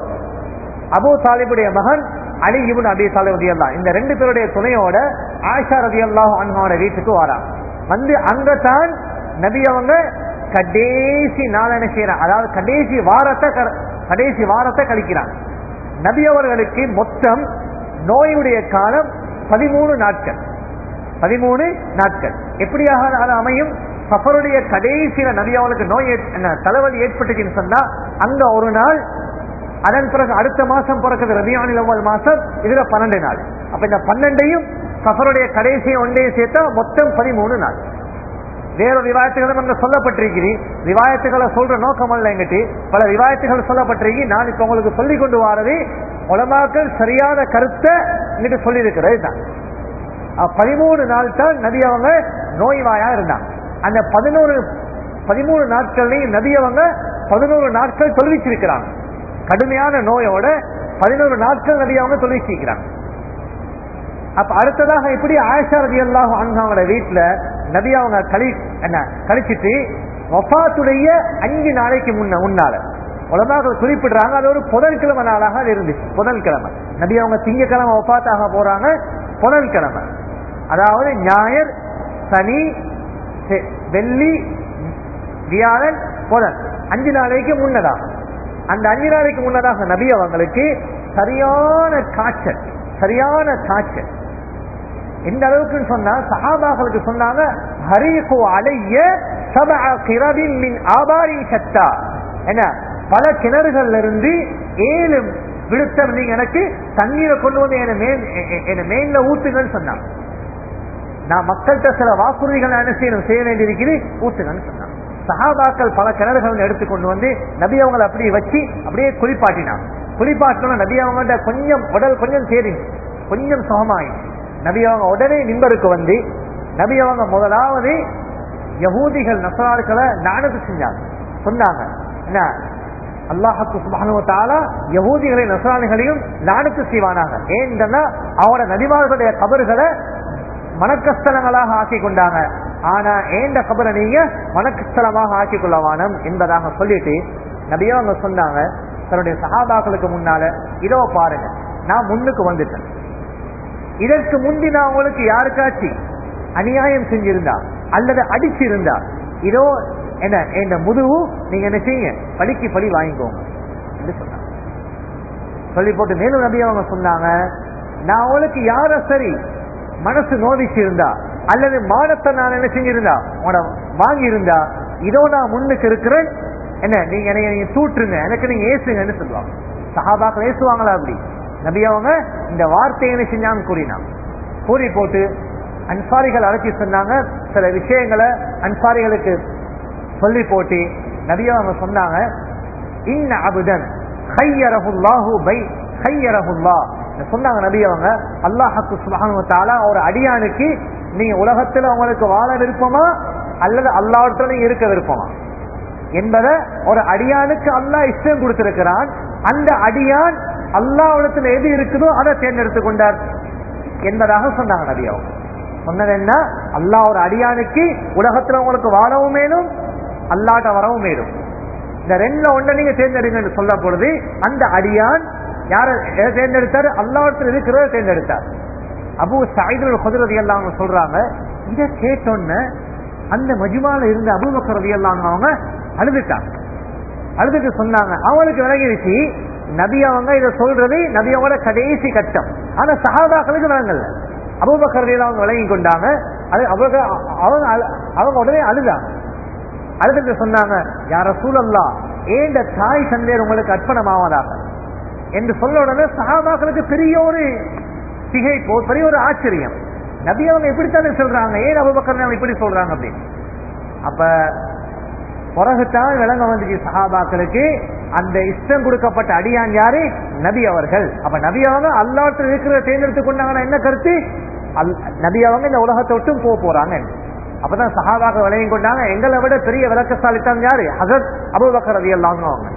அபு தாலிபுடைய மகன் அலி இபுன் அபி தாலிப் இந்த ரெண்டு பேருடைய துணையோட ஆயிஷா ரதியல்லாஹு அன்ஹாவோட வீட்டுக்கு வரான் வந்து அங்கதான் நபி அவங்க கடைசி நாள் என்ன அதாவது கடைசி வாரத்தை கடைசி வாரத்தை கழிக்கிறான் நபி அவர்களுக்கு மொத்தம் நோயுடைய காலம் பதிமூணு நாட்கள். பதிமூணு நாட்கள். எப்படியாக அது அமையும்? சஃபருடைய கடைசியில நபி அவளுக்கு நோய் என்ன, தலைவலி ஏற்பட்டுச்சுன்னு சொன்னா அங்க ஒரு நாள் அதன் பிறகு அடுத்த மாசம் பிறக்கிறது ரபியானில் ஒவ்வொரு மாசம் இதுல பன்னெண்டு நாள். அப்ப இந்த பன்னெண்டையும் சஃபருடைய கடைசியை ஒன்றையும் சேர்த்தா மொத்தம் பதிமூணு நாள். வேற விவாயத்துகளும் அங்க சொல்லப்பட்டிருக்கிறேன் விவாயத்துகளை சொல்ற நோக்கம் அல்ல எங்கிட்டு. பல விவாயத்துகள் சொல்லப்பட்டிருக்கி நான் இப்ப உங்களுக்கு சொல்லி கொண்டு வாரது உலமாக்கள் சரியான கருத்தை இன்னைக்கு சொல்லியிருக்கிறது தான். பதிமூணு நாள் தான் நதி அவங்க நோய்வாயா இருந்தாங்க. அந்த பதினோரு பதிமூணு நாட்கள்லையும் நதி அவங்க பதினோரு நாட்கள் தொழிலிச்சிருக்கிறாங்க கடுமையான நோயோட பதினோரு நாட்கள் நதி அவங்க தொழிலிச்சிருக்கிறாங்க அப்ப அடுத்ததாக இப்படி ஆயிஷா ரதி அல்லாஹ் அவங்களோட வீட்டுல நபி அவங்க கழி என்ன கழிச்சிட்டு வஃபாத்துடைய அஞ்சு நாளைக்கு முன்ன முன்னால. உலமாக குறிப்பிடுறாங்க அது ஒரு புதன்கிழமை நாளாக அது இருந்துச்சு. புதன்கிழமை நபி அவங்க திங்கக்கிழமை வஃபாத்தாக போறாங்க புதன்கிழமை அதாவது ஞாயிறு சனி வெள்ளி வியாழன் புதன். அஞ்சு நாளைக்கு முன்னதாக அந்த அஞ்சு நாளைக்கு முன்னதாக நபி அவங்களுக்கு சரியான காய்ச்சல் சரியான காய்ச்சல். எந்த அளவுக்குன்னு சொன்னா சஹாபாக்களுக்கு சொன்னாங்க ஹரீகு அலைய சபஅ கிரபின் மின் ஆபாரின் சத்தா என்ன? பல கிணறுகள்ல இருந்து ஏழு விழுத்தம் நீங்க எனக்கு தண்ணீரை கொண்டு வந்து என்ன மெயின்ல மேல ஊத்துங்கன்னு சொன்னாங்க நான் மக்கள்கிட்ட சில வாக்குறுதிகள் என்ன செய்யணும் செய்ய வேண்டியிருக்குது ஊத்துங்கன்னு சொன்னாங்க சஹாபாக்கள் பல கிணறுகள் எடுத்து கொண்டு வந்து நபி அவங்களை அப்படியே வச்சு அப்படியே குளிப்பாட்டினாங்க குளிப்பாட்டினா நபி அவங்கள்ட்ட கொஞ்சம் உடல் கொஞ்சம் தேறி கொஞ்சம் சுகமாயிடுச்சு. நபி அவங்க உடனே நிம்பருக்கு வந்து நபி அவங்க முதலாவது யகூதிகள் நசரார்களை நானது செஞ்சாங்க. சொன்னாங்க. என்ன? அல்லாஹுக்கு சுபானுவத்தால யகூதிகளை நசராணிகளையும் நானுக்கு செய்வானாங்க. ஏன்னா அவங்களோட நபிமார்களுடைய கபறுகளை மனக்கஸ்தலங்களாக ஆக்கி கொண்டாங்க ஆனா ஏண்ட கபரை நீங்க மனக்கஸ்தலமாக ஆக்கி கொள்ளவானம் என்பதாக சொல்லிட்டு நபியோ அவங்க சொன்னாங்க. தன்னுடைய சகாபாக்களுக்கு முன்னால இதோ பாருங்க நான் முன்னுக்கு வந்துட்டேன். இதற்கு முந்தி நான் உங்களுக்கு யாருக்காச்சு அநியாயம் செஞ்சிருந்தா அல்லது அடிச்சிருந்தா இதோ என்ன என்ன முதுகு நீங்க என்ன செய்யுங்க படிக்கு படி வாங்கிக்கோங்க என்று சொன்னாங்க. சொல்லி போட்டு மேலும் நபி அவங்க சொன்னாங்க நான் உங்களுக்கு யார சரி மனசு நோதிச்சு இருந்தா அல்லது மானத்தை நான் என்ன செஞ்சிருந்தா உன வாங்கி இருந்தா இதோ நான் முன்னுக்கு இருக்கிறேன் என்ன நீங்க என்னைய நீங்க தூட்டுருங்க எனக்கு நீங்க ஏசுங்கன்னு சொல்லுவாங்க. சஹாபாக்கள் ஏசுவாங்களா அப்படி? நபி அவங்க இந்த வார்த்தையை என்ன கூறினான் கூறி போட்டு அன்சாரிகள் அழைச்சி சொன்னாங்க. சில விஷயங்களை அன்சாரிகளுக்கு சொல்லி போட்டு நபி அவங்க சொன்னாங்க. இன்ன அபுதன் ஹையரஹுல்லாஹு பை ஹையரஹுல்லா. சொன்னாங்க நபி அவங்க. அல்லாஹுக்கு சுபஹானஹு ஒரு அடியானுக்கு நீங்க உலகத்துல உங்களுக்கு வாழ விருப்பமா அல்லது அல்லாஹ்விடத்துல இருக்க விருப்பமா? என்பதை ஒரு அடியானுக்கு அல்லாஹ் இஷ்டம் கொடுத்திருக்கிறான். அந்த அடியான் அல்லாஹ்விடத்துல எது இருக்குதோ அதை தேர்ந்தெடுத்து கொண்டார் என்பதாக சொன்னாங்க நபி அவங்க. சொன்னது என்ன? அல்லாஹ் ஒரு அடியானுக்கு உலகத்துல உங்களுக்கு வாழவும் மேலும் அல்லாட்ட வரவும் மேலும். இந்த ரெண்டு ஒன்றை நீங்க தேர்ந்தெடுங்க சொல்ல பொழுது அந்த அடியான் யார தேர்ந்தெடுத்தாரு? அல்லாவிடத்தில் இருக்கிறத தேர்ந்தெடுத்தார். அபு சாயுதல் குதிரதி எல்லாம் சொல்றாங்க இதை கேட்டோன்னு அந்த மஜுமால இருந்த அபுபக்கரதி எல்லாம் அவங்க அழுதுட்டாங்க. அழுதுட்டு சொன்னாங்க அவங்களுக்கு விளங்கிடுச்சு நபி அவங்க இதை சொல்றது நபி அவங்களோட கடைசி கட்டம். ஆனா சஹாபாக்களுக்கு விளங்கல அபுபக்கரதியில அவங்க வழங்கி கொண்டாங்க. அது அவங்க அவங்க அழு- அவங்க உடனே அழுதாங்க. அழுதுட்டு சொன்னாங்க யார சூழல்லா ஏண்ட தாய் சந்தேர் உங்களுக்கு அர்ப்பணமாவதாக என்று சொல்ல உடனே சஹாபாக்களுக்கு பெரிய ஒரு திகைப்போ பெரிய ஒரு ஆச்சரியம். நபி அவங்க எப்படித்தானே சொல்றாங்க? ஏன் அபுபக்கர் அவங்க இப்படி சொல்றாங்க அப்படின்னு. அப்ப பிறகுத்தான் விளங்க வந்துச்சு சகாபாக்களுக்கு. அந்த இஷ்டம் கொடுக்கப்பட்ட அடியான் யாரு? நபி அவர்கள். அப்ப நபி அவங்க அல்லாட்டு இருக்கிற தேர்ந்தெடுத்து கொண்டாங்கன்னா என்ன கருத்து? அல்- நபி அவங்க இந்த உலகத்தை விட்டும் போக போறாங்க. அப்பதான் சகாபாக விளையும் கொண்டாங்க. எங்களை விட பெரிய விளக்கசாலித்தான் யாரு? ஹசத் அபுபக்கர் ரதி அவங்க.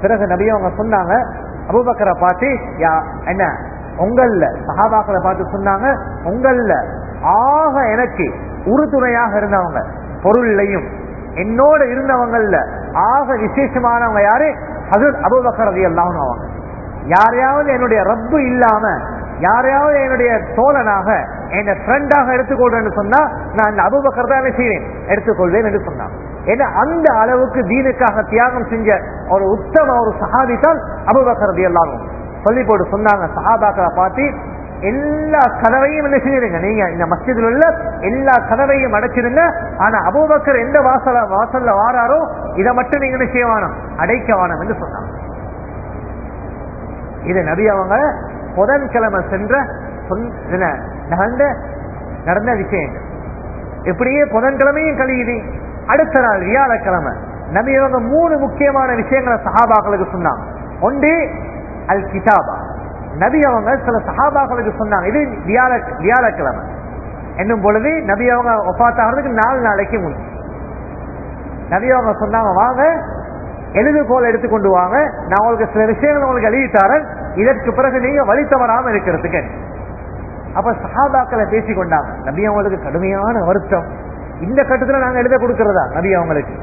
பிறகு நபி அவங்க சொன்னாங்க அபுபக்கரை பார்த்து யா- என்ன? உங்கள்ல. சகாபாக்களை பார்த்து சொன்னாங்க உங்கள்ல ஆக எனக்கு உறுதுணையாக இருந்தவங்க பொருள்லையும் என்னோட இருந்தவங்கல்ல. ஆக விசேஷமானவங்க யாரு? ஹசரத் அபுபக்கர் எல்லாம் அல்லாஹ்னு அவங்க யாரையாவது என்னுடைய ரப்பு இல்லாம யாரையாவது என்னுடைய தோழனாக என்ன ஃப்ரெண்டாக எடுத்துக்கொள்றேன்னு சொன்னா நான் இந்த அபுபக்கர் தான் செய்வேன்? எடுத்துக்கொள்வேன் என்று சொன்னான். ஏன்னா அந்த அளவுக்கு தீனுக்காக தியாகம் செஞ்ச ஒரு உத்தம ஒரு சஹாபி தான் அபுபக்கர் எல்லாரும் சொல்லி போட்டு சொன்னாங்க சஹாபாக்களை பார்த்து எல்லா கதவையும் என்ன செய்யுங்க நீங்க இந்த மஸ்ஜிதில் உள்ள எல்லா கதவையும் அடைச்சிருங்க. ஆனா அபூபக்கர் எந்த வாசல வாசல்ல வாராரோ இதை மட்டும் நீங்க என்ன செய்யவானம் அடைக்க வானம் என்று சொன்னாங்க. இது நபி அவங்க புதன்கிழமை சென்ற சொல்- நடந்த நடந்த விஷயங்கள். இப்படியே புதன்கிழமையும் கழியுது. அடுத்த நாள் வியாழக்கிழமை. நபி அவங்க மூணு முக்கியமான விஷயங்களை சஹாபாக்களுக்கு சொன்னாங்க. ஒன்று அல் கிதாபா நபி அவங்க சில சஹாபாக்களுக்கு சொன்னாங்க இது வியாழ வியாழக்கிழமை. என்னும் பொழுது நபி அவங்க ஒப்பாத்தாகிறதுக்கு நாலு நாளைக்கு முன். நபி அவங்க சொன்னாங்க வாங்க எழுதுகோல் எடுத்துக்கொண்டு வாங்க நான் உங்களுக்கு சில விஷயங்கள் உங்களுக்கு எழுதி இதற்கு பிறகு நீங்க வழி தவறாம இருக்கிறதுக்கு. அப்ப சஹாபாக்களை பேசி கொண்டாங்க. நபி அவங்களுக்கு கடுமையான வருத்தம். இந்த கட்டத்துல நாங்க எழுத கொடுக்கிறதா? நபி அவங்களுக்கு.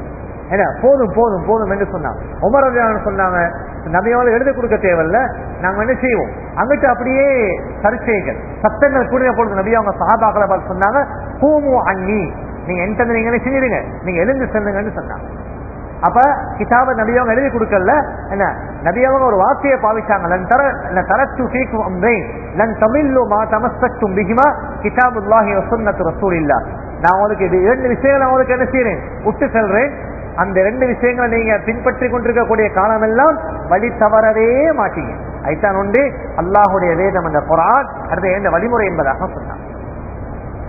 என்ன? போதும் போதும் போதும் என்று சொன்னாங்க. உமர் சொன்னாங்க நபி எழுத கொடுக்க தேவையில்ல நாங்க என்ன செய்வோம்? அங்கிட்டு அப்படியே சர்ச்சைகள் சத்தங்கள் கூடிய பொழுது நபி அவங்க சஹாபாக்களை பார்த்து சொன்னாங்க பூமு அண்ணி நீங்க என்கிட்ட நீங்க என்ன செஞ்சிருங்க நீங்க எழுந்து செல்லுங்கன்னு சொன்னாங்க. அப்ப கிதாப நபியவங்க எழுதி கொடுக்கல. என்ன? நபியவங்க ஒரு வார்த்தையை பாவிச்சாங்க. லன் தர லன் தரத்து லன் தமில்லு மா தமஸ்தும் பிகிமா கிதாபுல்லாஹி வ சுன்னத்து ரசூலில்லா நான் உங்களுக்கு இது இரண்டு விஷயங்களை உங்களுக்கு என்ன செய்யறேன்? விட்டு செல்றேன். அந்த ரெண்டு விஷயங்களை நீங்க பின்பற்றி கொண்டிருக்கக்கூடிய காலமெல்லாம் வழி தவறவே மாட்டீங்க. ஐத்தான் உண்டு. அல்லாஹுடைய வேதம் அந்த குரான். அடுத்த எந்த வழிமுறை என்பதாக சொன்னாங்க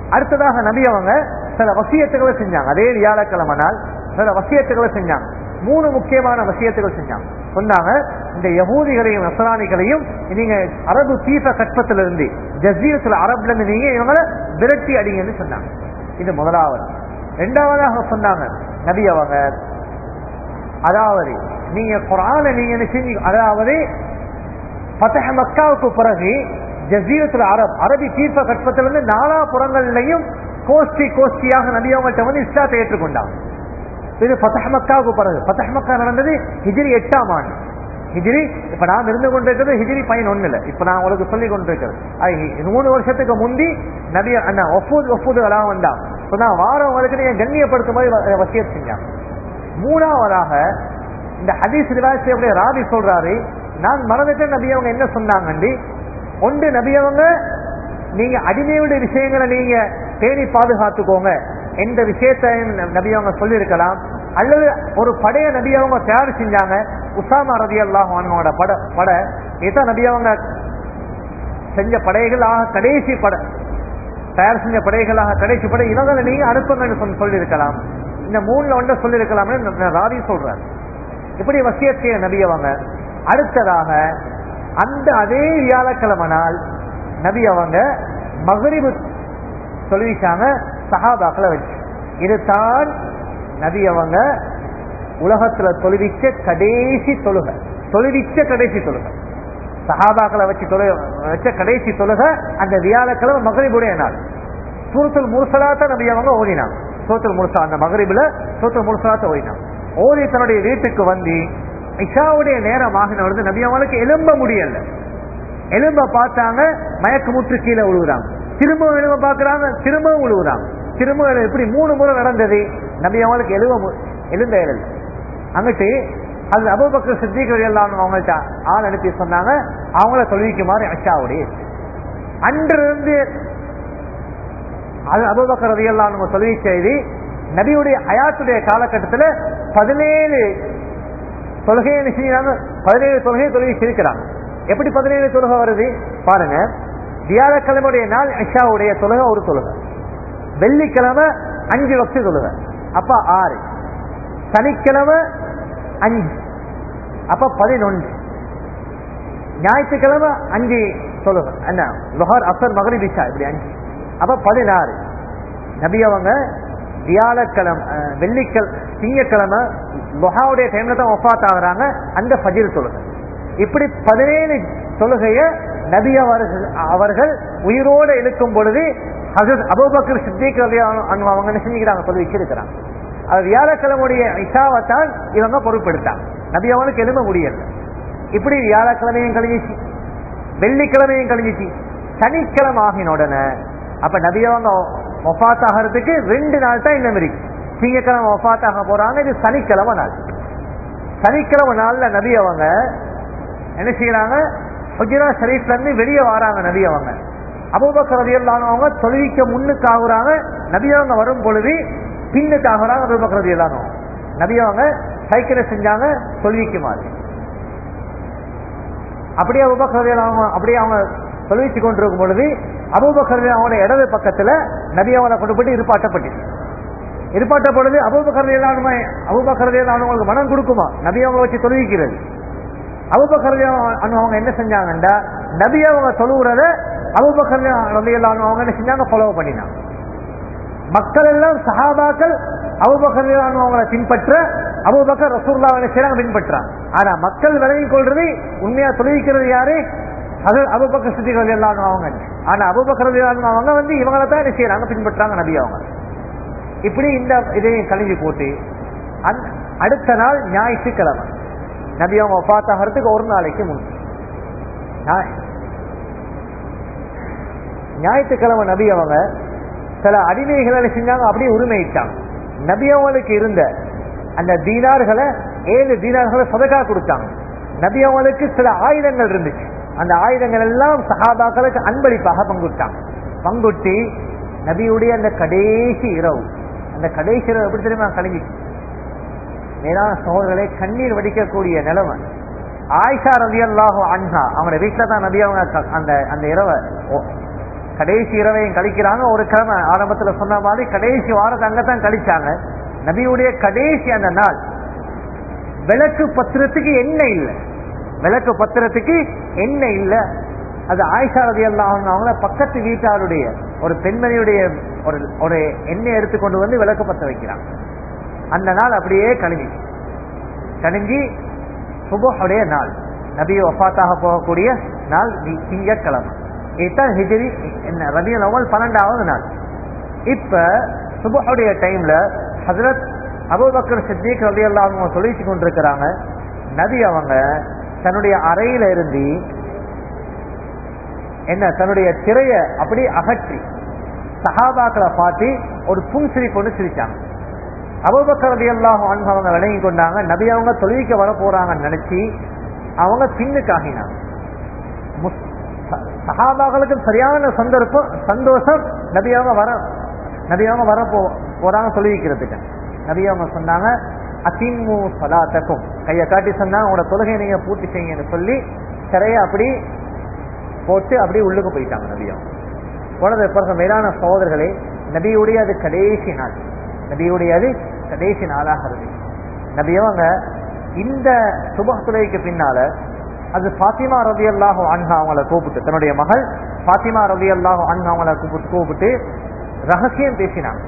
அடுத்ததாக நபி அவங்க சில வசியத்துகளை செஞ்சாங்க. அதே வியாழக்கிழமை நாள் சில வசியத்துகளை செஞ்சாங்க. மூணு முக்கியமான வசியத்துகள் செஞ்சாங்க. சொன்னாங்க இந்த யகூதிகளையும் நசராணிகளையும் நீங்க அரபு தீப கட்பத்திலிருந்து ஜசீரத்துல அரபுல இருந்து நீங்க இவங்களை விரட்டி அடிங்கன்னு சொன்னாங்க. இது முதலாவது. இரண்டாவதாக சொன்னாங்க நபி அவங்க அதாவது நீங்க குரான நீங்க அதாவது பத்தக மக்காவுக்கு பிறகு ஜசீரத்துல அரப் அரபி தீர்ப்ப கட்பத்திலிருந்து நாலா புறங்கள்லையும் கோஷ்டி கோஷ்டியாக நபி அவங்கள்ட்ட வந்து இஸ்லாத்தை ஏற்றுக்கொண்டாங்க. இது பத்தக மக்காவுக்கு பிறகு. பத்தக மக்கா நடந்தது ஹிஜிரி எட்டாம் ஆண்டு. ஹிஜிரி இப்ப நான் இருந்து கொண்டிருக்கிறது ஹிஜிரி ஹிஜ்ரி பயனொன்னுல இப்ப நான் உங்களுக்கு சொல்லி கொண்டிருக்கிறது. மூணு வருஷத்துக்கு முந்தி நபிய அண்ணா ஒப்பூது ஒப்பூதுகளாக நான் வாரம் வாரவங்களுக்கு என் கண்ணியப்படுத்தும் போது வசியத் செஞ்சான். மூணாவதாக இந்த ஹதீஸ் ரிவாய் ராதி ராபி சொல்றாரு நான் மறந்துட்டு நபி அவங்க என்ன சொன்னாங்கண்டி? ஒன்று நபி அவங்க நீங்க அடிமையுடைய விஷயங்களை நீங்க பேணி பாதுகாத்துக்கோங்க. எந்த விஷயத்தை நபி அவங்க சொல்லியிருக்கலாம். அல்லது ஒரு படைய நபி அவங்க தயார் செஞ்சாங்க உசாமா ரதி அல்லாஹ் அவங்களோட பட பட இதுதான் நபி அவங்க செஞ்ச படைகளாக கடைசி படை தயார் செஞ்ச படைகளாக கடைசி படை இவங்களை நீங்க அனுப்புங்கன்னு சொல்லி சொல்லியிருக்கலாம். இந்த மூணுல ஒன்றை சொல்லியிருக்கலாம்னு ராதி சொல்றாரு. இப்படி வசியத்தைய நபி அவங்க. அடுத்ததாக அந்த அதே வியாழக்கிழமை நாள் நபி அவங்க மகரிபு சொல்லிச்சாங்க சஹாபாக்களை வச்சு. இதுதான் நபி அவங்க உலகத்துல தொழுவிச்ச கடைசி தொழுக. தொழுவிச்ச கடைசி தொழுக. சஹாபாக்களை வச்சு தொழு வச்ச கடைசி தொழுக அந்த வியாழக்கிழமை மகரிபுடைய நாள். சூரத்துல் முர்சலாத்த நபி அவங்க ஓடினாங்க. சூரத்துல் முர்சா அந்த மகரிபுல சூரத்துல் முர்சலாத்த ஓடினாங்க. ஓடி தன்னுடைய வீட்டுக்கு வந்து இஷாவுடைய நேரம் ஆகின வந்து நபி அவங்களுக்கு எலும்ப முடியல. எலும்ப பார்த்தாங்க மயக்க முற்று கீழே விழுகுறாங்க திரும்பவும் எலும்ப பாக்குறாங்க திரும்பவும் விழுகுறாங்க திருமகள் இப்படி மூணு முறை நடந்தது? நபி அவங்களுக்கு எழுவ மு- எழுந்த எழுது அங்கிட்டு அது அபுபக்கர் சித்திகள் எல்லாம் அவங்கள்ட்ட ஆள் அனுப்பி சொன்னாங்க. அவங்கள தொழுவிக்குமாறு அஷாவுடைய அன்றிருந்து அது அபுபக்கர் ரதியெல்லாம் நம்ம தொழுவி செய்தி நபியுடைய அயாத்துடைய காலகட்டத்தில் பதினேழு தொழுகையை என்ன பதினேழு தொழுகையை தொழுகை சிரிக்கிறாங்க. எப்படி பதினேழு தொழுகை வருது? பாருங்க. வியாழக்கிழமையுடைய நாள் அஷாவுடைய தொழுகை ஒரு தொழுகை. வெள்ளிக்கிழமை அஞ்சு வக்து தொழுவேன் அப்ப ஆறு. சனிக்கிழமை அஞ்சு. அப்ப பதினொன்று. ஞாயிற்றுக்கிழமை அஞ்சு தொழுவேன் என்ன? லுஹர் அசர் மகரி திஷா இப்படி அஞ்சு. அப்ப பதினாறு. நபி அவங்க வியாழக்கிழமை வெள்ளிக்கிழமை திங்கக்கிழமை லொஹாவுடைய டைம்ல தான் ஒஃபாத் ஆகுறாங்க. அந்த ஃபஜில் தொழுகை இப்படி பதினேழு தொழுகைய நபி அவர்கள் அவர்கள் உயிரோடு இருக்கும் பொழுது ஹசரத் அபோபக்கர் சித்திக் அவங்க என்ன செஞ்சுக்கிறாங்க சொல்லி வச்சிருக்கிறாங்க. அது வியாழக்கிழமையுடைய இஷாவைத்தான் இவங்க பொறுப்பெடுத்தாங்க நபி அவனுக்கு எழுத முடியல. இப்படி வியாழக்கிழமையும் கழிஞ்சிச்சு. வெள்ளிக்கிழமையும் கழிஞ்சிச்சு. சனிக்கிழமை ஆகின உடனே அப்ப நபி அவங்க ஒஃபாத் ஆகிறதுக்கு ரெண்டு நாள் தான் இன்னும் இருக்கு. திங்கக்கிழமை ஒஃபாத் ஆக போறாங்க இது சனிக்கிழமை நாள். சனிக்கிழமை நாள்ல நபி அவங்க என்ன செய்யறாங்க ஹுஜரா ஷரீஃப்ல இருந்து வெளியே வராங்க நபி அவங்க. அபூபக்கர் ரதியல்லானவங்க தொழுவிக்க முன்னுக்கு ஆகுறாங்க நபியவங்க வரும் பொழுது பின்னுக்கு ஆகுறாங்க அபூபக்கர் ரதியல்லானவங்க நபியவங்க சைக்கிளை செஞ்சாங்க தொழுவிக்கு மாதிரி அப்படியே அபூபக்கர் ரதியல்லானவங்க அப்படியே அவங்க தொழுவிச்சு கொண்டிருக்கும் பொழுது அபூபக்கர் அவங்களோட இடது பக்கத்துல நபியவங்களை கொண்டு போயிட்டு இருப்பாட்டப்பட்டு இருப்பாட்ட பொழுது அபூபக்கர் ரதியல்லானுமே அபூபக்கர் அவங்களுக்கு மனம் கொடுக்குமா? நபி வச்சு தொழுவிக்கிறது. அபுபக்கர் அவங்க என்ன செஞ்சாங்கண்டா நபி அவங்க தொழுகிறத அபுபக்கர் அவங்க என்ன செஞ்சாங்க ஃபாலோ பண்ணினாங்க. மக்கள் எல்லாம் சஹாபாக்கள் அபுபக்கர் அவங்களை பின்பற்ற அபுபக்கர் ரசூல்லா என்ன செய்யறாங்க பின்பற்றாங்க. ஆனா மக்கள் விலகி கொள்றது உண்மையா தொழுவிக்கிறது யாரு? அது அபுபக்கர் சித்திகள் எல்லாம் அவங்க. ஆனா அபுபக்கர் அவங்க வந்து இவங்களை தான் என்ன செய்யறாங்க பின்பற்றாங்க நபி அவங்க. இப்படி இந்த இதையும் கழுவி போட்டு அந்த- அடுத்த நாள் ஞாயிற்றுக்கிழமை நபி அவங்க ஒப்பாத்தாகிறதுக்கு ஒரு நாளைக்கு முன். ஞாயிற்றுக்கிழமை நபி அவங்க சில அடிமைகளை செஞ்சாங்க? அப்படியே உரிமையிட்டாங்க. நபி அவங்களுக்கு இருந்த அந்த தீனார்களை ஏழு தீனார்களை சொதக்கா கொடுத்தாங்க. நபி அவங்களுக்கு சில ஆயுதங்கள் இருந்துச்சு. அந்த ஆயுதங்கள் எல்லாம் சகாபாக்களுக்கு அன்பளிப்பாக பங்குட்டாங்க. பங்குட்டி நபியுடைய அந்த கடைசி இரவு. அந்த கடைசி இரவு எப்படி தெரியுமா? கலங்கிச்சு. மேலான சோழர்களே கண்ணீர் வடிக்கக்கூடிய நிலைமை ஆயிஷா ரதி அல்லாஹோ அன்ஹா அவங்க வீட்டுல தான் நபி அவங்க அந்த அந்த இரவை கடைசி இரவையும் கழிக்கிறாங்க. ஒரு கிழமை ஆரம்பத்துல சொன்ன மாதிரி கடைசி வாரத்தை அங்கதான் கழிச்சாங்க. நபியுடைய கடைசி அந்த நாள். விளக்கு பத்திரத்துக்கு எண்ணெய் இல்லை. விளக்கு பத்திரத்துக்கு எண்ணெய் இல்லை. அது ஆயிஷா ரதி அவங்கள பக்கத்து வீட்டாருடைய ஒரு பெண்மணியுடைய ஒரு ஒரு எண்ணெய் எடுத்துக்கொண்டு வந்து விளக்கு பத்த வைக்கிறாங்க. அந்த நாள் அப்படியே கழிஞ்சு கழிஞ்சி சுபோடைய நாள். நபி ஒப்பாத்தாக போகக்கூடிய நாள் தி- திங்கட்கிழமை. இதுதான் ஹிஜிரி என்ன ரபியல் அவ்வல் பன்னெண்டாவது நாள். இப்ப சுபஹுடைய டைம்ல ஹசரத் அபுபக்கர் சித்திக் ரபி அவங்க சொல்லிச்சு கொண்டிருக்கிறாங்க. நபி அவங்க தன்னுடைய அறையில இருந்து என்ன தன்னுடைய திரைய அப்படி அகற்றி சஹாபாக்களை பார்த்து ஒரு புன்சிரி கொண்டு சிரிச்சாங்க. அபூபக்கர் ரலியல்லாஹு அன்ஹு அவங்க விளங்கி கொண்டாங்க நபி அவங்க தொழுவிக்க வர போறாங்கன்னு நினைச்சு அவங்க பின்னுக்கு ஆகினாங்க சரியான சந்தர்ப்பம் சந்தோஷம் நபி அவங்க வர நபி அவங்க வர போ போறாங்க தொழுவிக்கிறதுக்கு. நபி அவங்க சொன்னாங்க அசிம்மு சலாத்தக்கும். கையை காட்டி சொன்னாங்க உங்களோட தொழுகை நீங்க பூர்த்தி செய்யுங்கன்னு சொல்லி சிறைய அப்படி போட்டு அப்படியே உள்ளுக்கு போயிட்டாங்க நபி அவங்க. போனது பிறகு மேலான சகோதரர்களே நபியுடைய அது கடைசி நாள். நபியுடைய அது கடைசி நாளாக இருக்கு நபி இந்த சுபத்துறைக்கு பின்னால அது பாத்திமா ரவி அல்லாஹு அன்ஹா அவங்கள கூப்பிட்டு தன்னுடைய மகள் பாத்திமா ரவி அல்லாஹு அன்ஹா அவங்கள கூப்பிட்டு கூப்பிட்டு ரகசியம் பேசினாங்க.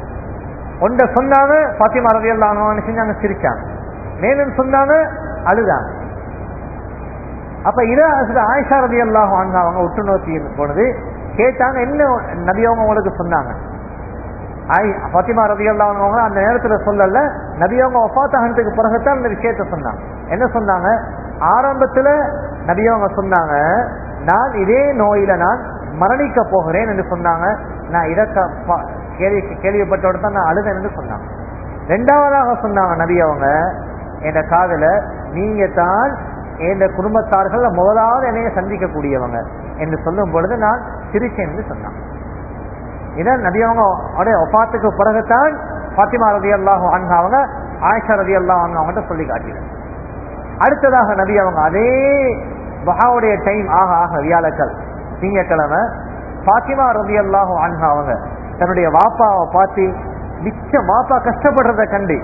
ஒன்றை சொன்னாங்க பாத்திமா ரவி அல்லாஹு செஞ்சாங்க சிரிச்சாங்க. மேலும் சொன்னாங்க அழுதாங்க. அப்ப இதை ஆயிஷா ரவி ரதி அல்லாஹ் அவங்க உற்று நோக்கி போனது கேட்டாங்க என்ன நபியவங்க உங்களுக்கு சொன்னாங்க? ஆய் பாத்திமா ரதி அந்த நேரத்துல சொல்லல நபி அவங்க ஒஃபாத்தாகனத்துக்கு பிறகுத்தான் அந்த விஷயத்த சொன்னாங்க. என்ன சொன்னாங்க? ஆரம்பத்துல நபி அவங்க சொன்னாங்க நான் இதே நோயில நான் மரணிக்க போகிறேன் என்று சொன்னாங்க. நான் இதை கேள்வி கேள்விப்பட்டோட தான் நான் அழுதேன் என்று சொன்னாங்க. ரெண்டாவதாக சொன்னாங்க நபி அவங்க என் காதல நீங்க தான் என் குடும்பத்தார்கள் முதலாவது என்னைய சந்திக்கக்கூடியவங்க என்று சொல்லும் பொழுது நான் சிரிச்சேன் என்று சொன்னாங்க. ஏன்னா நபி அவங்க அவருடைய ஒப்பாத்துக்கு பிறகுதான் பாத்திமா ரதி அல்லாஹ் அவங்க ஆயிஷா ரதி அல்லாஹ் அவங்கள்ட்ட சொல்லி காட்டினார் அடுத்ததாக நபி அவங்க அதே பஹாவுடைய டைம் ஆக ஆக வியாழக்கள் திங்கக்கிழமை பாத்திமா ரதி அல்லாஹ் அவங்க தன்னுடைய வாப்பாவை பார்த்து மிச்ச வாப்பா கஷ்டப்படுறத கண்டு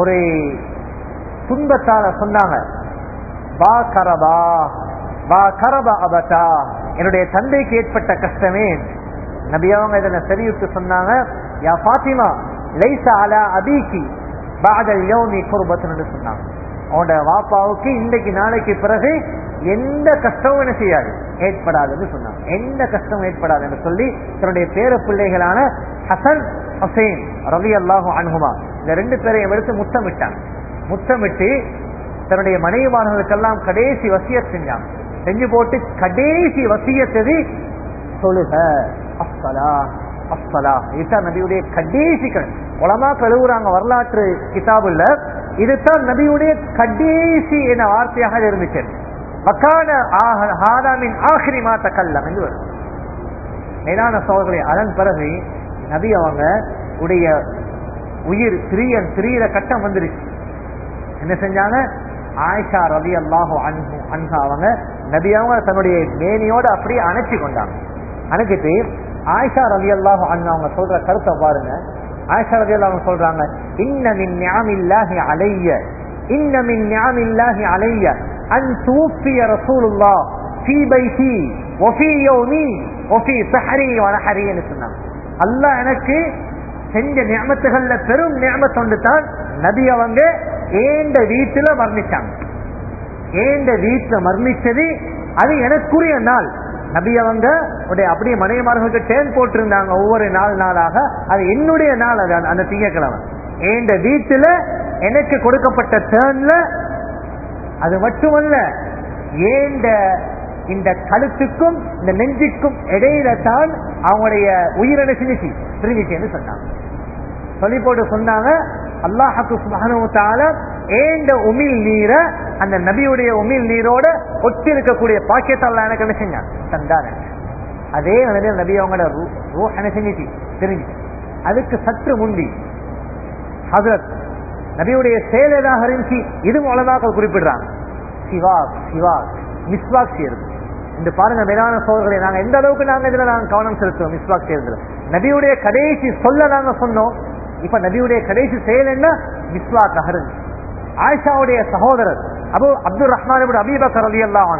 ஒரு துன்பத்தால சொன்னாங்க பா கரபா பா கரபா அபதா என்னுடைய தந்தைக்கு ஏற்பட்ட கஷ்டமே நபியாவங்க அவங்க இதனை சரிவிட்டு சொன்னாங்க யா பாத்திமா லைசா அலா அபீகி பாதல் யோமி குர்பத்துன்னு சொன்னாங்க. அவனோட வாப்பாவுக்கு இன்றைக்கு நாளைக்கு பிறகு எந்த கஷ்டமும் என்ன செய்யாது ஏற்படாதுன்னு சொன்னாங்க எந்த கஷ்டமும் ஏற்படாதுன்னு சொல்லி தன்னுடைய பேர பிள்ளைகளான ஹசன் ஹசேன் ரவி அல்லாஹு அனுகுமா இந்த ரெண்டு பேரையும் எடுத்து முத்தமிட்டாங்க முத்தமிட்டு தன்னுடைய மனைவிமார்களுக்கெல்லாம் கடைசி வசிய செஞ்சாங்க செஞ்சு போட்டு கடைசி வசியத்தது சொல்லுக. அஸ்ஸலா அஸ்ஸலா இதுதான் நபியுடைய கடைசி கடன் உலமா கழுவுறாங்க வரலாற்று கிதாபுல்ல இதுதான் நபியுடைய கடைசி என வார்த்தையாக இருந்துச்சு. மக்கான ஹாதாமின் ஆஹிரி மாத்த கல்லம் என்று வரும். மேலான சோதனை அதன் பிறகு நபி அவங்க உடைய உயிர் திரியன் திரியற கட்டம் வந்துருச்சு. என்ன செஞ்சாங்க? ஆயிஷா ரவி அல்லாஹோ அன்பு அன்ஹா அவங்க நபி அவங்க தன்னுடைய மேனியோட அப்படியே அணைச்சு கொண்டாங்க. அணைச்சிட்டு ஆயிஷா ரவி அல்லாஹ் அன்ஹா அவங்க சொல்ற கருத்தை பாருங்க. ஆயிஷா ரவி அவங்க சொல்றாங்க இன்னமின் ஞாமில்லாஹி அலைய இன்னமின் ஞாமில்லாஹி அலைய அன் தூப்பிய ரசூலுல்லா ஃபீ பைத்தி ஒஃபி யௌமி ஒஃபி சஹரி வனஹரின்னு சொன்னாங்க. அல்லாஹ் எனக்கு செஞ்ச நியமத்துகள்ல பெரும் நியமத்தொண்டு தான் நபி அவங்க ஏண்ட வீட்டுல மரணிச்சாங்க. ஏண்ட வீட்டுல மரணிச்சது அது எனக்குரிய நாள். நபி அவங்க உடைய அப்படியே மனைவிமார்களுக்கு டேன் போட்டிருந்தாங்க ஒவ்வொரு நாள் நாளாக. அது என்னுடைய நாள் அது அந்த திங்கக்கிழமை ஏண்ட வீட்டுல எனக்கு கொடுக்கப்பட்ட டேர்ன்ல அது மட்டுமல்ல ஏண்ட இந்த கழுத்துக்கும் இந்த நெஞ்சுக்கும் இடையில தான் அவங்களுடைய உயிரின சினிச்சு பிரிஞ்சிச்சுன்னு சொன்னாங்க. சொல்லி போட்டு சொன்னாங்க அல்லாஹாக்கு சுபானுவத்தால ஏண்ட உமிழ் நீரை அந்த நபியுடைய உமிழ் நீரோட ஒட்டி இருக்கக்கூடிய பாக்கியத்தால எனக்கு என்ன செஞ்சான்? தந்தார். அதே நிலையில் நபி அவங்களோட ரூ என்ன செஞ்சிச்சு? தெரிஞ்சு அதுக்கு சற்று முந்தி ஹசரத் நபியுடைய செயல் ஏதாக இருந்துச்சு? இது மூலமாக குறிப்பிடுறாங்க. சிவாக் சிவாக் மிஸ்வாக் சேர்ந்து இந்த பாருங்க மேலான சோழர்களை நாங்க எந்த அளவுக்கு நாங்க இதுல நாங்க கவனம் செலுத்துவோம் மிஸ்வாக் சேர்ந்து நபியுடைய கடைசி சொல்ல நாங்க சொன்னோம். இப்ப நபியுடைய கடைசி செயல் என்ன? மிஸ்வாக் அகருங்க ஆயிஷாவுடைய சகோதரர் அபு அப்துல் ரஹ்மான் அபீபக்கர் அலி அல்லாஹ்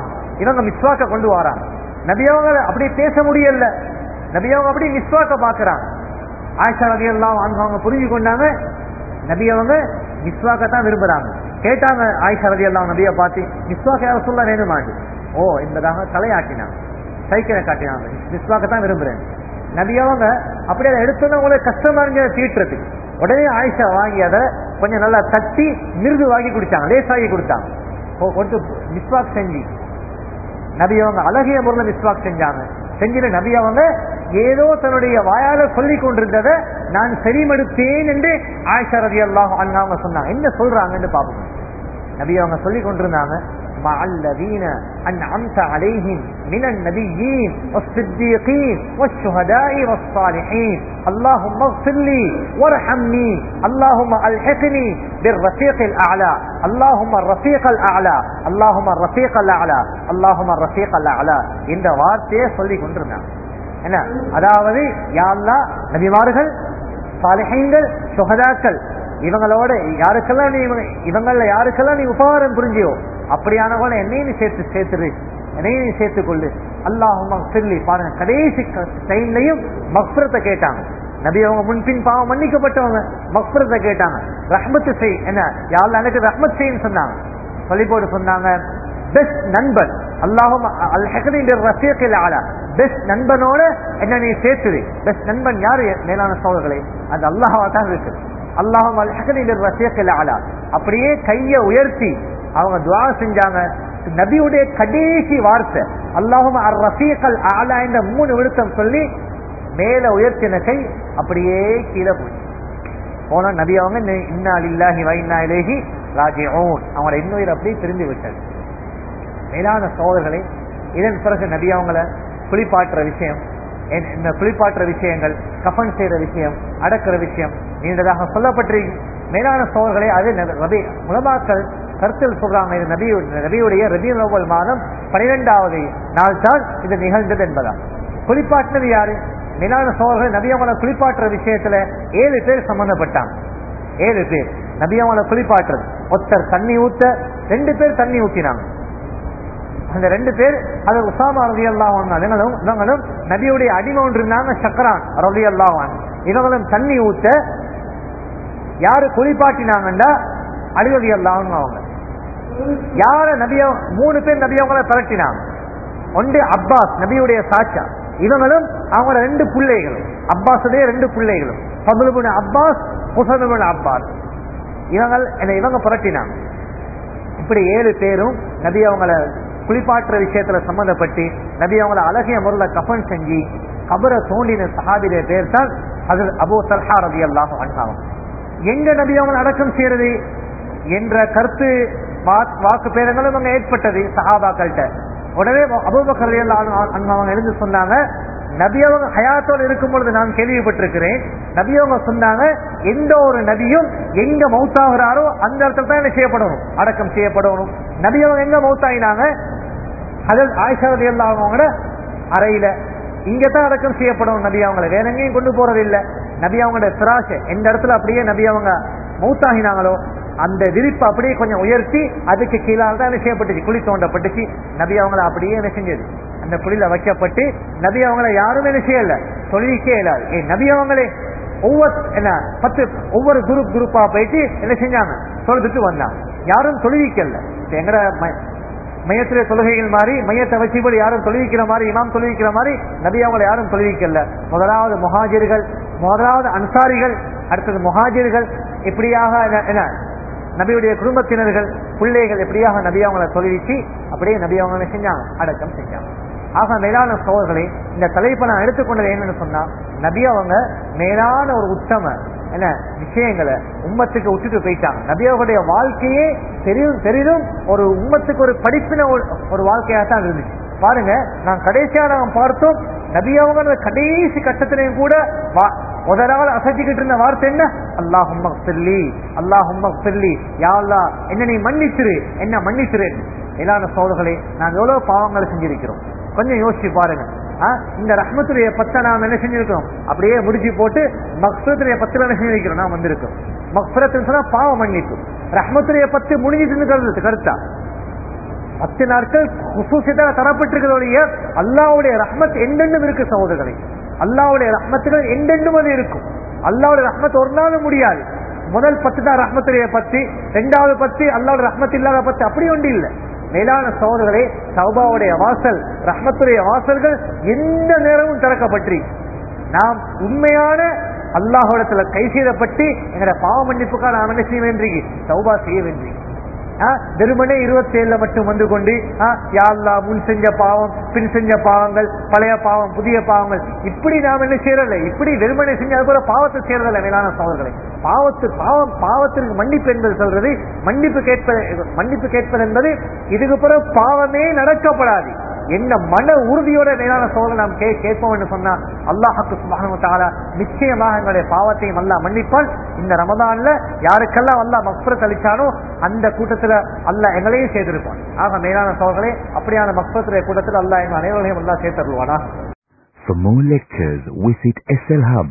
இவங்க மிஸ்வாக்க கொண்டு வராங்க நபியவங்க அப்படி பேச முடியல. நபியவங்க அப்படி மிஸ்வாக்க பாக்குறாங்க ஆயிஷா ரதி எல்லாம் அவங்க புரிஞ்சு கொண்டாங்க. நபியவங்க அவங்க தான் விரும்புறாங்க. கேட்டாங்க ஆயிஷா ரதி எல்லாம் நபியை பார்த்து மிஸ்வாக்க சொல்ல வேணுமாண்டு ஓ என்பதாக தலையாட்டினாங்க. சைக்கிளை காட்டினாங்க. மிஸ்வாக்க தான் விரும்புறேன். நபியவங்க அப்படி அதை எடுத்தோன்னா உங்களுக்கு கஷ்டமா இருந்த தீட்டுறதுக்கு உடனே ஆயிஷா வாங்கி அதை கொஞ்சம் நல்லா தட்டி மிருது வாங்கி குடிச்சாங்க லேசாகி கொடுத்தாங்க கொண்டு மிஸ்வாக் செஞ்சு. நபி அவங்க அழகிய முறையில் மிஸ்வாக் செஞ்சாங்க. செஞ்சிட நபி அவங்க ஏதோ தன்னுடைய வாயால சொல்லி கொண்டிருந்ததை நான் செறிமடுத்தேன் என்று ஆயிஷா ரதி அல்லாஹ் அவங்க சொன்னாங்க. என்ன சொல்றாங்கன்னு பாப்போம் நபி அவங்க சொல்லி கொண்டிருந்தாங்க. مع الذين أنعمت عليهم من النبيين والصديقين والشهداء والصالحين اللهم اغفر لي وارحمني اللهم ألحقني بالرفيق الأعلى اللهم الرفيق الأعلى اللهم الرفيق الأعلى اللهم الرفيق الأعلى இந்த வார்த்தையை சொல்லி கொண்டிருந்தாங்க என்ன அதாவது யாழ்லா நபிமார்கள் சாலிஹைங்கள் சுகதாக்கள் இவங்களோட யாருக்கெல்லாம் நீ இவங்கள யாருக்கெல்லாம் நீ உபகாரம் புரிஞ்சியோ அப்படியானவங்கள என்னையும் நீ சேர்த்து சேர்த்துரு. என்னையும் நீ சேர்த்துக் கொள்ளு. அல்லாஹும் சொல்லி பாருங்க கடைசி டைம்லையும் மக்பரத்தை கேட்டாங்க. நபி அவங்க முன்பின் பாவம் மன்னிக்கப்பட்டவங்க மக்பரத்தை கேட்டாங்க. ரஹ்மத்து செய் என்ன? யாரும் எனக்கு ரஹ்மத் செய்யும் சொன்னாங்க? சொல்லி போட்டு சொன்னாங்க பெஸ்ட் நண்பன் அல்லாஹும் ரசியத்தில் ஆளா பெஸ்ட் நண்பனோட என்ன நீ சேர்த்துது பெஸ்ட் நண்பன் யாரு மேலான சோழர்களே? அது அல்லாஹாவா தான் இருக்கு. அல்லாஹும் அல்ஹகனில் ரசியத்தில் ஆளா அப்படியே கையை உயர்த்தி அவங்க துவா செஞ்சாங்க. நபியுடைய கடைசி வார்த்தை அல்லாஹும் அர் ரஃபீக்கல் ஆலா என்ற மூணு விழுத்தம் சொல்லி மேல உயர்த்தின கை அப்படியே கீழே போச்சு. போன நபி அவங்க இன்னால் இல்லாஹி வைனா இலேஹி ராஜிஊன். அவங்களோட இன்னுயிர் அப்படியே திரும்பி விட்டது. மேலான சோதர்களை இதன் பிறகு நபி அவங்கள குளிப்பாட்டுற விஷயம் இந்த குளிப்பாட்டுற விஷயங்கள் கஃபன் செய்யற விஷயம் அடக்கிற விஷயம் நீண்டதாக சொல்லப்பட்டிருக்கு. மேலான சோழர்களை அது ரபி முலமாக்கள் கருத்தில் சொல்றாங்க இது நபி நபியுடைய ரபி நோவல் மாதம் பனிரெண்டாவது நாள் தான் இது நிகழ்ந்தது என்பதா குளிப்பாட்டினது யாரு? மேலான சோழர்கள் நபியவங்களை குளிப்பாட்டுற விஷயத்துல ஏழு பேர் சம்பந்தப்பட்டாங்க. ஏழு பேர் நபியவங்களை குளிப்பாட்டுறது. ஒருத்தர் தண்ணி ஊத்த ரெண்டு பேர் தண்ணி ஊத்தினாங்க. அந்த ரெண்டு பேர் அது உசாமா ரவி அல்லாவான் இவங்களும் இவங்களும் நபியுடைய அடிமை ஒன்று இருந்தாங்க சக்கரான் ரவி அல்லாஹான் இவங்களும் தண்ணி ஊத்த யாரு குளிப்பாட்டினாங்கன்னா அழுகதி அல்லாவும் அவங்க. யார நபிய மூணு பேர் நபியவங்களை திரட்டினாங்க ஒன்று அப்பாஸ் நபியுடைய சாச்சா இவங்களும் அவங்க ரெண்டு பிள்ளைகளும். அப்பாஸுடைய ரெண்டு பிள்ளைகளும். ஃபதுலுபுன் அப்பாஸ் புசனுபுன அப்பாஸ். இவங்கள் என்ன இவங்க புரட்டினாங்க. இப்படி ஏழு பேரும் நபி அவங்கள குளிப்பாட்டுற விஷயத்துல சம்மந்தப்பட்டு நபி அவங்கள அழகிய முறையில் கபன் செஞ்சு கபரை தோண்டின சஹாபிடைய பேர் தான் அது அபூ தல்ஹா ரதி அல்லாஹ் எங்க நபி அவங்களை அடக்கம் செய்யறது? என்ற கருத்து வாக்கு பேரங்களும் அங்க ஏற்பட்டது சஹாபாக்கள்கிட்ட. உடனே அபூபக்கர் அவங்க எழுந்து சொன்னாங்க நபி அவங்க ஹயாத்தோடு இருக்கும் பொழுது நான் கேள்விப்பட்டிருக்கிறேன். நபி அவங்க சொன்னாங்க எந்த ஒரு நபியும் எங்க மௌத்தாகிறாரோ அந்த இடத்துல தான் என்ன செய்யப்படணும் அடக்கம் செய்யப்படணும். நபி அவங்க எங்க மௌத்தாயினாங்க? அதில் ஆயிஷா அவங்களோட அறையில. இங்கதான் அடக்கம் செய்யப்படும் நபி அவங்கள. வேற எங்கேயும் கொண்டு போறது இல்ல நபி அவங்களோட திராசை எந்த இடத்துல அப்படியே நபி அவங்க மௌத்தாகினாங்களோ அந்த விரிப்பு அப்படியே கொஞ்சம் உயர்த்தி அதுக்கு கீழால் தான் என்ன செய்யப்பட்டுச்சு? குழி தோண்டப்பட்டுச்சு. நபி அவங்கள அப்படியே என்ன செஞ்சது? அந்த குழியில வைக்கப்பட்டு நபி அவங்கள யாரும் என்ன செய்யல? தொழிலுக்கே இல்லாது ஏ நபி அவங்களே ஒவ்வொரு என்ன பத்து ஒவ்வொரு குரூப் குரூப்பா போயிட்டு என்ன செஞ்சாங்க? தொழுதுட்டு வந்தாங்க. யாரும் தொழுவிக்கல. எங்கட ம- மையத்திலே தொழுகைகள் மாதிரி மையத்தை வச்சுபடி யாரும் தொழுவிக்கிற மாதிரி இமாம் தொழுவிக்கிற மாதிரி நபி அவங்களை யாரும் தொழுவிக்கல. முதலாவது முஹாஜிர்கள் முதலாவது அன்சாரிகள் அடுத்தது முஹாஜிர்கள். இப்படியாக என்ன- என்ன நபியுடைய குடும்பத்தினர்கள் பிள்ளைகள் எப்படியாக நபி அவங்களை தொழுவிச்சு அப்படியே நபி அவங்க செஞ்சாங்க அடக்கம் செஞ்சாங்க. ஆக மேலான சோழர்களே இந்த தலைப்பை நான் எடுத்துக்கொண்டது என்னன்னு சொன்னா நபி அவங்க மேலான ஒரு உத்தம என்ன விஷயங்களை உம்மத்துக்கு விட்டுட்டு போயிட்டாங்க. நபி அவர்களுடைய வாழ்க்கையே தெரியும் தெரியும் ஒரு உம்மத்துக்கு ஒரு படிப்பின ஒரு- ஒரு வாழ்க்கையா தான் இருந்துச்சு. பாருங்க நான் கடைசியா நாம் பார்த்தோம் நபி அவங்க கடைசி கட்டத்திலையும் கூட வா- முதலாவது அசைச்சுக்கிட்டு இருந்த வார்த்தை என்ன? அல்லாஹும் சொல்லி அல்லாஹும் சொல்லி யா என்ன நீ மன்னிச்சிரு என்ன மன்னிச்சிரு. மேலான சோதர்களே நாங்க எவ்வளவு பாவங்களை செஞ்சிருக்கிறோம். கொஞ்சம் யோசிச்சு பாருங்க. இந்த ரஹ்மத்துடைய பத்த நாம் என்ன செஞ்சிருக்கோம் அப்படியே முடிச்சு போட்டு மக்சூத்துடைய பத்துல என்ன செஞ்சிருக்கிறோம்? நாம் வந்திருக்கோம் மக்ஃபரத்துன்னு சொன்னா பாவ மன்னிப்பு. ரஹ்மத்துடைய பத்து முடிஞ்சிட்டு கருத்து கருத்தா? பத்து நாட்கள் குசூசியத்தாக தரப்பட்டிருக்கிறதோடைய அல்லாவுடைய ரஹ்மத் எண்டெண்டும் இருக்கு சகோதரர்களை. அல்லாவுடைய ரஹ்மத்துகள் எண்டெண்டும் அது இருக்கும். அல்லாவுடைய ரஹ்மத் ஒரு நாளும் முடியாது. முதல் பத்து தான் ரஹ்மத்துடைய பத்தி ரெண்டாவது பத்து அல்லாவுடைய ரஹ்மத் இல்லாத பத்து அப்படி ஒன்று இல்லை. மேலான சகோதரர்களே சௌபாவுடைய வாசல் ரஹ்மத்துடைய வாசல்கள் எந்த நேரமும் திறக்கப்பட்டு நாம் உண்மையான அல்லாஹோடத்துல கை செய்தப்பட்டு எங்களோட பாவ மன்னிப்புக்கான நாம் செய்ய வேண்டிய சௌபா செய்ய வேண்டிய வெறுமனே இருபத்தி ஏழுல மட்டும் வந்து கொண்டு யாழ்லா யா முன் செஞ்ச பாவம் பின் செஞ்ச பாவங்கள் பழைய பாவம் புதிய பாவங்கள். இப்படி நாம் என்ன செய்யறதில்ல? இப்படி வெறுமனே செஞ்ச அது போல பாவத்தை செய்யறதில்ல மேலான சோழர்களை பாவத்து பாவம் பாவத்திற்கு மன்னிப்பு என்பது சொல்றது மன்னிப்பு கேட்பது மன்னிப்பு கேட்பது என்பது இதுக்கு பிறகு பாவமே நடக்கப்படாது. என்ன மன உறுதியோட மேலான சோதனை நாம் கே கேட்போம் என்று சொன்னா அல்லாஹுக்கு சுப்ஹானஹு நிச்சயமாக எங்களுடைய பாவத்தையும் அல்லா மன்னிப்பான். இந்த ரமதான்ல யாருக்கெல்லாம் அல்லா மக்புரத் அளிச்சானோ அந்த கூட்டத்தில் அல்லாஹ் எங்களையும் சேர்த்திருப்பான் ஆக மேலான சோதர்களே அப்படியான மக்ஃபரத்துடைய கூட்டத்தில் அல்லாஹ் எங்கள் அனைவரையும் அல்லாஹ் சேர்த்தருவானா For more lectures, visit SLHub.